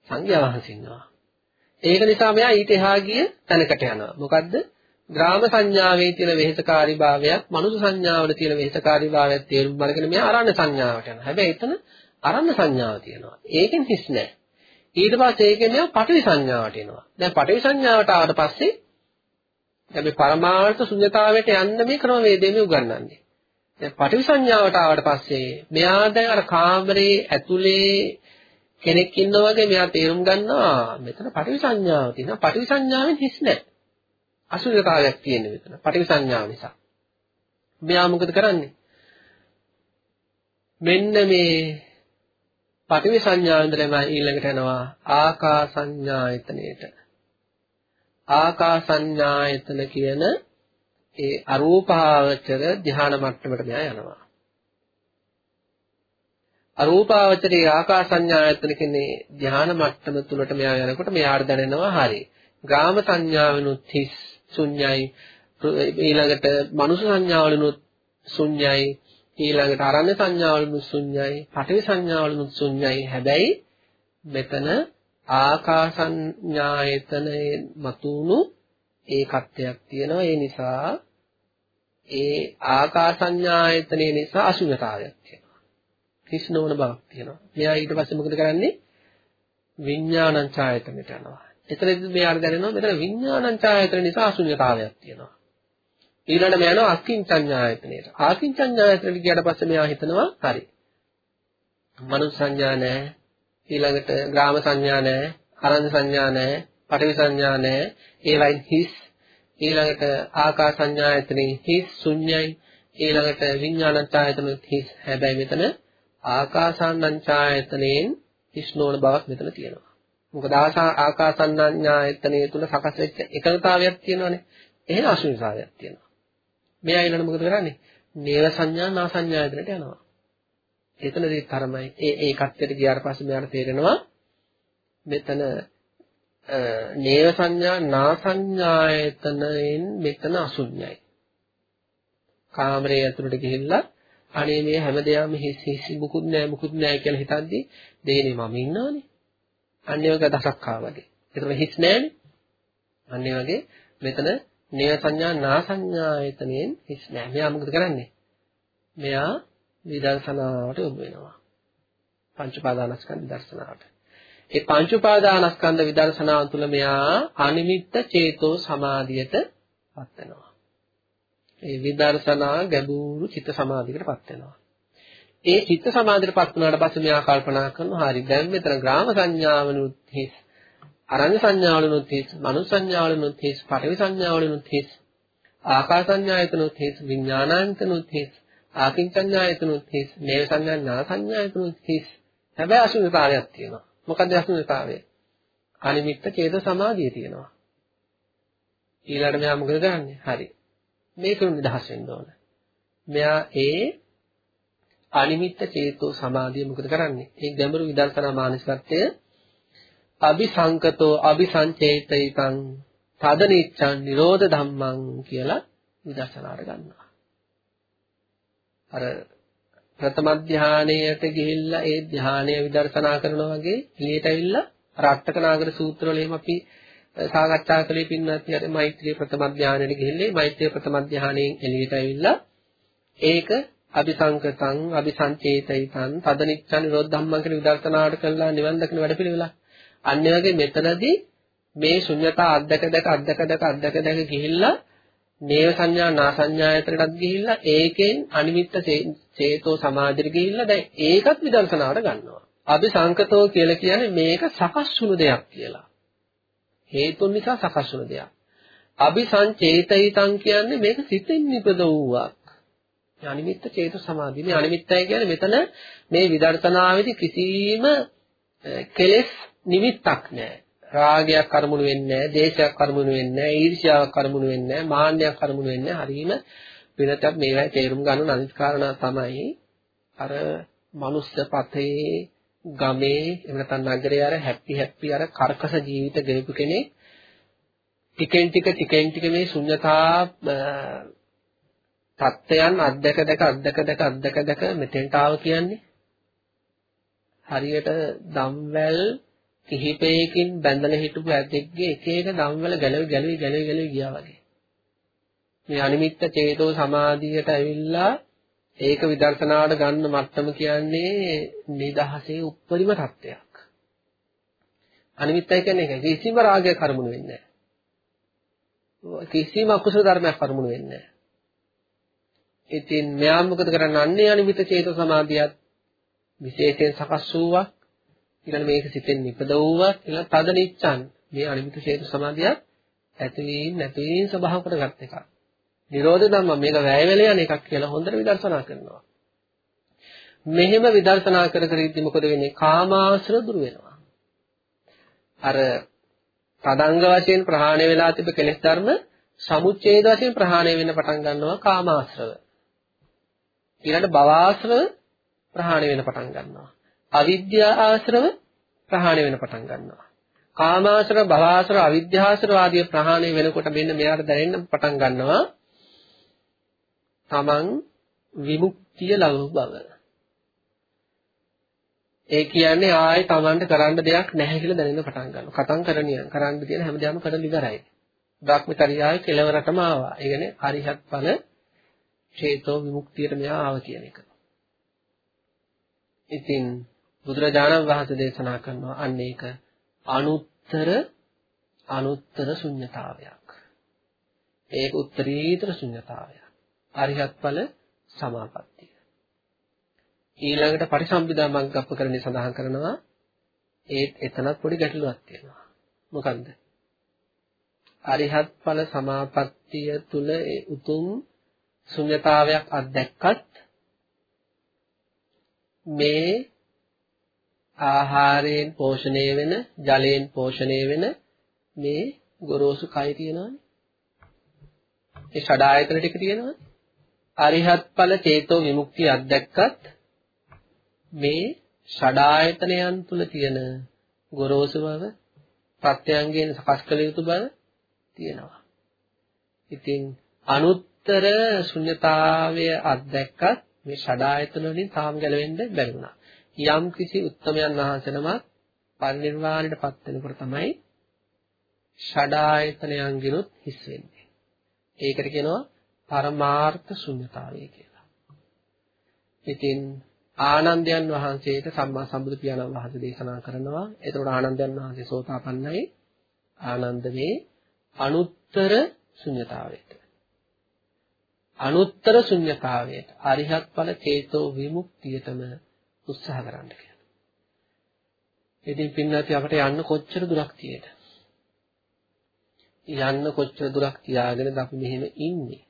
[SPEAKER 2] සංඝයා වහන්සේ ඉන්නවා. ඒක නිසා මෙයා ඊට එහා ගිය තැනකට යනවා. මොකද්ද? ග්‍රාම සංඥාවේ තියෙන වෙහෙසකාරී භාවයක්, මනුස්ස සංඥාවල තියෙන වෙහෙසකාරී භාවයක් තේරුම් අරගෙන මෙයා අරණ්‍ය සංඥාවට යනවා. හැබැයි එතන අරණ්‍ය සංඥාව තියෙනවා. ඒකෙන් හිස් නැහැ. ඊට පස්සේ ඒකෙන් යන පටවි සංඥාවට එනවා. දැන් පටවි සංඥාවට ආවට පස්සේ දැන් මේ පරමාර්ථ ශුන්‍යතාවයට යන්න මේ ක්‍රමවේදයෙන් උගන්වන්නේ. දැන් පටවි සංඥාවට ආවට පස්සේ මෙයා දැන් අර කාමරේ ඇතුලේ කෙනෙක් ඉන්නා වගේ මෙයා තේරුම් ගන්නවා මෙතන පටවි සංඥාව තියෙනවා. පටවි සංඥාවෙන් හිස් නැහැ. අශුන්‍යතාවයක් තියෙන මෙතන. පටවි සංඥාව නිසා. මෙයා මොකද කරන්නේ? මෙන්න මේ පටිවි සංඥාවෙන්දලම ඊළඟට යනවා ආකාසඤ්ඤායතනෙට. ආකාසඤ්ඤායතන කියන ඒ අරූපාවචර ධ්‍යාන මට්ටමට මෙයා යනවා. අරූපාවචරයේ ආකාසඤ්ඤායතන කියන්නේ ධ්‍යාන මට්ටම තුලට මෙයා යනකොට මෙයාට දැනෙනවා හරි. ග්‍රාම සංඥාවනුත් හිස් ශුන්‍යයි ඊළඟට මනුෂ්‍ය සංඥාවලුනුත් ශුන්‍යයි ඊළඟට අරණ්‍ය සංඥාවලුත් ශුන්‍යයි, පඨවි සංඥාවලුත් ශුන්‍යයි. හැබැයි මෙතන ආකාසඤ්ඤායතනයේ මතුණු ඒකත්වයක් තියෙනවා. ඒ නිසා ඒ ආකාසඤ්ඤායතනයේ නිසා අශුන්‍යතාවයක් තියෙනවා. කිස් නොවන බවක් තියෙනවා. මෙයා ඊට පස්සේ මොකද කරන්නේ? විඥානං ඡායතනෙට යනවා. එතනදී මෙයාට දැනෙනවා මෙතන විඥානං ඡායතන නිසා අශුන්‍යතාවයක් තියෙනවා. ඊළඟට මෙයා යනවා අකින්චඤ්ඤායතනෙට. ආකින්චඤ්ඤායතනෙට ගියාට පස්සේ මෙයා හිතනවා හරි. මනුස්ස සංඥා නැහැ. ඊළඟට ග්‍රාම සංඥා නැහැ. අරඤ්‍ය සංඥා නැහැ. පඨවි සංඥා නැහැ. ඒවයින් හිස්. ඊළඟට ආකාස සංඥායතනෙ හිස් ශුන්‍යයි. ඊළඟට විඥානංචායතනෙ හිස්. හැබැයි මෙතන ආකාසානංචායතනෙන් හිස් නොවන බවක් මෙතන තියෙනවා. මොකද ආකාසානංචායතනෙ තුල සකස් වෙච්ච එකඟතාවයක් තියෙනවානේ. එහෙනම් අශුන්‍යතාවයක් තියෙනවා. මෙයා ඊළඟ මොකද කරන්නේ? නේව සංඥා නා සංඥායතනට යනවා. එතනදී තරමයි ඒ ඒ කට්ටියට ගියාට පස්සේ මෙයාට තේරෙනවා මෙතන නේව සංඥා නා සංඥායතනෙන් මෙතන අසුඤ්ඤයි. කාමරේ ඇතුළට ගිහිල්ලා අනේ මේ හැමදේම හිස් හිස් මුකුත් නෑ මුකුත් නෑ කියලා හිතද්දි දෙයනේ මම ඉන්නවනේ. අන්නේ වගේ දසක් ආවගේ. ඒතර හිස් නෑනේ. අන්නේ වගේ මෙතන නේව සංඥා නා සංඥායතනෙන් හිස් නෑ. මෙයා මොකද කරන්නේ? මෙයා විදර්ශනාවට යොමු වෙනවා. පංච පාදානස්කන්ධ දර්ශනාවට. ඒ පංච උපාදානස්කන්ධ විදර්ශනාව තුළ මෙයා අනිමිත්ත චේතෝ සමාධියට පත් වෙනවා. ඒ විදර්ශනා ගැඹුරු චිත්ත සමාධියකටපත් වෙනවා. ඒ චිත්ත සමාධියටපත් වුණාට පස්සේ මෙයා කල්පනා කරනවා හරි දැන් මෙතන ග්‍රාම සංඥාවනුත් හිස් අරඤ්‍ය සංඥාවලුනුත් හිස් මනු සංඥාවලුනුත් හිස් පඨවි සංඥාවලුනුත් හිස් ආකාස සංඥායතනුත් හිස් විඥානාන්තනුත් හිස් ආකින්චඤ්ඤායතනුත් හිස් නේව සංඥා සංඥායතනුත් හිස් හැබැයි අසුඤ්ඤතාවයක් තියෙනවා. මොකද අසුඤ්ඤතාවය අනිමිත්ත ඡේද සමාධිය තියෙනවා. ඊළඟට මෙයා මොකද කරන්නේ? හරි. මේකෙන් නිදහස් වෙන්න ඕන. මෙයා ඒ අනිමිත්ත චේතෝ සමාධිය මොකද කරන්නේ? ඒ ගැඹුරු විදර්ශනා මානසිකත්වය අபிසංකතෝ අபிසංචේතිතං තදනිච්ඡං නිරෝධ ධම්මං කියලා විදර්ශනාර ගන්නවා. අර ප්‍රථම ධානයේට ගිහිල්ලා ඒ ධානය විදර්ශනා කරනවා වගේ එළියට ඇවිල්ලා රට්ටක නාගර සූත්‍ර වල එහෙම අපි සාකච්ඡා කළේ පින්වත් යට මෛත්‍රී ප්‍රථම ධානයට ගිහිල්ලා මෛත්‍රී ප්‍රථම ධානයෙන් එළියට ඇවිල්ලා ඒක අபிසංකතං අபிසංචේතිතං තදනිච්ඡං නිරෝධ ධම්මං කියන විදර්ශනාවට කළා නිවන් දකින වැඩ පිළිවෙලා අන්න වගේ මෙතනදී මේ ශුන්‍යතා අද්දක දැක අද්දක දැක අද්දක දැක ගිහිල්ලා නේව සංඥා නා සංඥායතරටත් ගිහිල්ලා ඒකෙන් අනිමිත්ත චේතෝ සමාධියට ගිහිල්ලා දැන් ඒකත් විදර්ශනාවට ගන්නවා. අபிසංකතෝ කියලා කියන්නේ මේක සකස් වුණු දෙයක් කියලා. හේතුන් නිසා සකස් වුණ දෙයක්. අபிසංචේතිතං කියන්නේ මේක සිතෙන් නිපද වූවක්. අනිමිත්ත චේතු සමාධිය. මේ අනිමිත්තයි කියන්නේ මෙතන මේ විදර්ශනාවේදී කිසිම කෙලෙස් නිමිත්තක් නැහැ. රාගයක් කරමුණු වෙන්නේ නැහැ, දේශයක් කරමුණු වෙන්නේ නැහැ, ඊර්ෂ්‍යාවක් කරමුණු වෙන්නේ නැහැ, මාන්නයක් කරමුණු වෙන්නේ නැහැ. හරීම වෙනතත් මේවායි තේරුම් ගන්න අනිත් කාරණා තමයි අර මනුස්ස පතේ ගමේ එහෙම නැත්නම් නගරේ අර හැපි හැපි අර කර්කස ජීවිත ගෙවපු කෙනෙක් ටිකෙන් ටික ටිකෙන් ටික මේ ශුන්‍යතා තත්ත්වයන් අද්දක දැක අද්දක දැක අද්දක දැක මෙතෙන්ට ආව කියන්නේ හරියට දම්වැල් කිහිපයකින් බැඳලා හිටපු ඇතෙක්ගේ එක එක දම්වැල් ගැලවි ගැලවි ගැලවි ගැලවි ගියා වගේ මේ අනිමිත්ත චේතෝ සමාධියට ඇවිල්ලා ඒක විදර්ශනාවට ගන්න මට්ටම කියන්නේ නිදහසේ උප්පරිම තත්ත්වයක්. අනිමිත්තයි කියන්නේ ඒක. කිසිම රාගයක් කර්මුණු වෙන්නේ නැහැ. කිසිම අකුසල ධර්මයක් කර්මුණු වෙන්නේ නැහැ. ඉතින් මෙයා මොකද කරන්නේ? අන්නේ අනිමිත චේතෝ සමාධියත් විශේෂයෙන් සකස් වූවක්. ඊළඟ මේක සිතෙන් නිපද වූවක්. ඊළඟ තද නිච්ඡන්. මේ අනිමිත චේතෝ සමාධියත් ඇතිවීම නැතිවීම ස්වභාව කරගත් එකක්. නිරෝධ ධම්ම මේක වැය වෙල යන එකක් කියලා හොඳට විදර්ශනා කරනවා. මෙහෙම විදර්ශනා කර කර ඉද්දි මොකද වෙන්නේ? කාමාශ්‍ර දුරු වෙනවා. අර තදංග වශයෙන් ප්‍රහාණය වෙලා තිබෙ කෙලෙස් ධර්ම සමුච්ඡේද වශයෙන් ප්‍රහාණය වෙන්න පටන් ගන්නවා කාමාශ්‍රව. ඊළඟට භවආශ්‍රව ප්‍රහාණය වෙන්න පටන් ගන්නවා. අවිද්‍යා ආශ්‍රව ප්‍රහාණය වෙන්න පටන් ගන්නවා. කාමාශ්‍රව භවආශ්‍රව අවිද්‍යාශ්‍රව ආදී ප්‍රහාණය වෙනකොට මෙන්න මෙයාට දැනෙන්න පටන් ගන්නවා තමන් විමුක්තිය ලබපු බව. ඒ කියන්නේ ආයේ තමන්ට කරන්න දෙයක් නැහැ කියලා දැනෙන්න පටන් ගන්නවා. කතං කරණිය කරන්න තියෙන හැමදාම කරලා ඉවරයි. බ්‍රහ්මචර්යාවේ කෙලවරටම ආවා. ඒ කියන්නේ හරිහත් ඵල චේතෝ විමුක්තියට මෙයා ආව කියන එක. ඉතින් බුදුරජාණන් වහන්සේ දේශනා කරනවා අන්න ඒක අනුත්තර අනුත්තර ශුන්්‍යතාවයක්. ඒක උත්තරීතර ශුන්්‍යතාවයක්. අරිහත් ඵල සමාපත්තිය. ඊළඟට පරිසම්පදා මග්ග අපකරණේ සඳහන් කරනවා ඒත් එතනත් පොඩි ගැටලුවක් තියෙනවා. මොකන්ද? අරිහත් ඵල සමාපත්තිය තුල ඒ උතුම් ශුන්‍යතාවයක් අත්දැක්කත් මේ ආහාරයෙන් පෝෂණය වෙන ජලයෙන් පෝෂණය වෙන මේ ගොරෝසු කය තියෙනවානේ. ඒ ෂඩායතන ටික තියෙනවානේ. අරිහත් ඵල චේතෝ විමුක්තිය අත්දැක්කත් මේ ෂඩායතනයන් තුල තියෙන ගොරෝසු බව ප්‍රත්‍යයන්ගෙන් සකස් කළ යුතු බව තියෙනවා. ඉතින් අනුත්තර ශුන්්‍යතාවය අත්දැක්කත් මේ ෂඩායතන වලින් තාම ගැලවෙන්න බැරි වුණා. යම් කිසි උත්තමයන් වහන්සේනමත් පරිනිර්වාණයට පත් වෙනකොට තමයි ෂඩායතනයන්ගිනුත් හිස් වෙන්නේ. ඒකට කියනවා පරමාර්ථ ශුන්්‍යතාවය කියලා. ඉතින් ආනන්දයන් වහන්සේට සම්මා සම්බුදු පියාණන් වහන්සේ දේශනා කරනවා. එතකොට ආනන්දයන් වහන්සේ සෝතාපන්නයි. ආනන්ද මේ අනුත්තර ශුන්්‍යතාවයට. අනුත්තර ශුන්්‍යතාවයට අරිහත් ඵල චේතෝ විමුක්තියටම උත්සාහ කරන්න කියලා. ඉතින් පින්නati අපිට යන්න කොච්චර දුරක් තියෙද? යන්න කොච්චර දුරක් තියාගෙනද අපි මෙහෙම ඉන්නේ?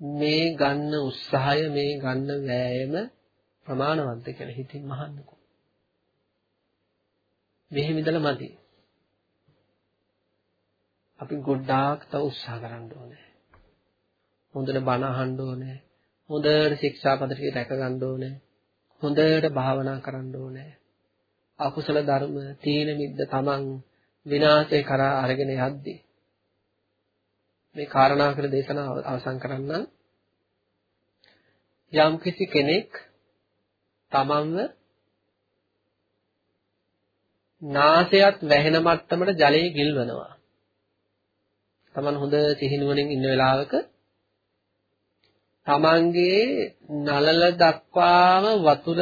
[SPEAKER 2] මේ ගන්න උත්සාහය මේ ගන්න වෑයම ප්‍රමාණවත්ද කියලා හිතින් මහන්නකෝ. මෙහෙම ඉඳලා මදි. අපි ගොඩාක් තව උත්සාහ කරන්න ඕනේ. හොඳට බණ අහන්න ඕනේ. හොඳට ශික්ෂාපද ටික රැක ගන්න ඕනේ. හොඳට භාවනා කරන්න ඕනේ. අකුසල ධර්ම තීන මිද්ද තමන් විනාශය කරා අරගෙන යද්දී මේ කාරණා කර දේශනාව අවසන් කරන්න යම් කිසි කෙනෙක් තමන්ව නාසයත් වැහෙන මට්ටමට ජලයේ ගිල්වනවා. තමන් හොඳ සිහිනුවණින් ඉන්න වෙලාවක තමන්ගේ නලල දක්වාම වතුර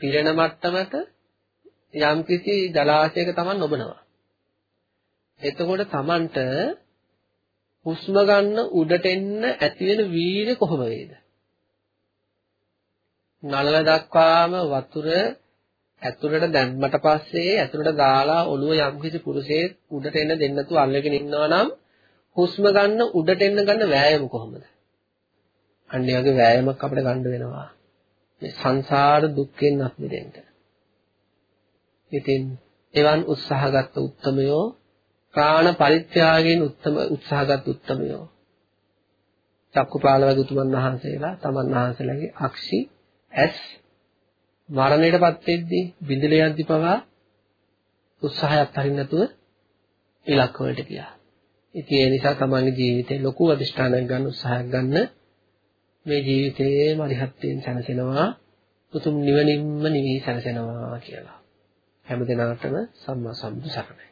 [SPEAKER 2] පිරෙන මට්ටමට යම්කිසි ජලාශයක තමන් නොබනවා. එතකොට තමන්ට හුස්ම ගන්න උඩට එන්න ඇති වෙන වීර්ය කොහොම වේද? නලල දක්වාම වතුර ඇතුළට දැම්මට පස්සේ ඇතුළට දාලා ඔළුව යම්කිසි පුරුෂයෙක් උඩට එන්න දෙන්න නැතුව අල්ලගෙන ඉන්නවා නම් හුස්ම ගන්න උඩට එන්න ගන්න වෑයම කොහොමද? අන්න ඒ වගේ වෑයමක් අපිට ගන්න වෙනවා. මේ සංසාර දුක්ෙන් අත් මිදෙන්න. ඉතින් එවන් උත්සාහගත් උත්තමයෝ ප්‍රාණ පරිත්‍යාගයෙන් උත්තම උත්සාහගත් උත්තමයෝ චක්කුපාල වගේ උතුමන් වහන්සේලා තමන් වහන්සේලාගේ අක්ෂි ඇස් මරණයටපත් වෙද්දී බිඳල යද්දි පවා උත්සාහයක් අරින්න නැතුව ඉලක්ක වලට ගියා. ඉතින් ඒ නිසා තමන්ගේ ජීවිතේ ලොකු අධිෂ්ඨානයක් ගන්න උත්සාහයක් ගන්න මේ ජීවිතේම අරිහත්යෙන් සැනසෙනවා උතුම් නිවනින්ම නිවි සැනසෙනවා කියලා. හැම දිනාටම සම්මා සම්බුදු සරණයි.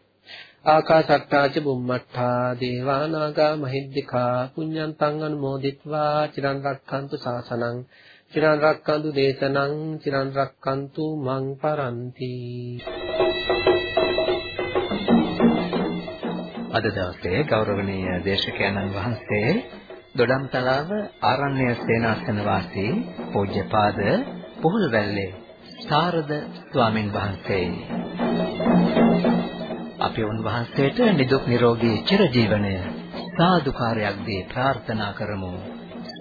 [SPEAKER 2] ආකාශට්ටාච බුම්මට්ටා දේවා නාග මහිද්దికා පුඤ්ඤන්තං අනුමෝදිත්වා චිරන් රක්ඛන්තු ශාසනං චිරන් රක්ඛන්තු දේශනං චිරන් රක්ඛන්තු මං පරන්ති
[SPEAKER 1] අද දවසේ ගෞරවනීය දේශකයන්න් වහන්සේ දොඩම්තලාව ආරණ්‍ය සේනාසන වාසී පූජ්‍යපාද පොහොල්වැල්ලේ සාරද ස්වාමින් වහන්සේ. අපි උන්වහන්සේට නිදුක් නිරෝගී චිරජීවනය සාදුකාරයක් දී ප්‍රාර්ථනා කරමු.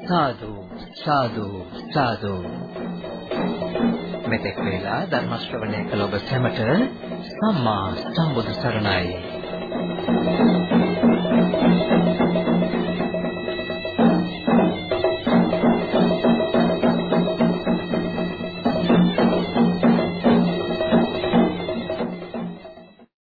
[SPEAKER 1] සාදු සාදු සාදු. මෙතෙක් වේලා ධර්ම ශ්‍රවණය කළ ඔබ සැමට සම්මා සම්බුදු සරණයි.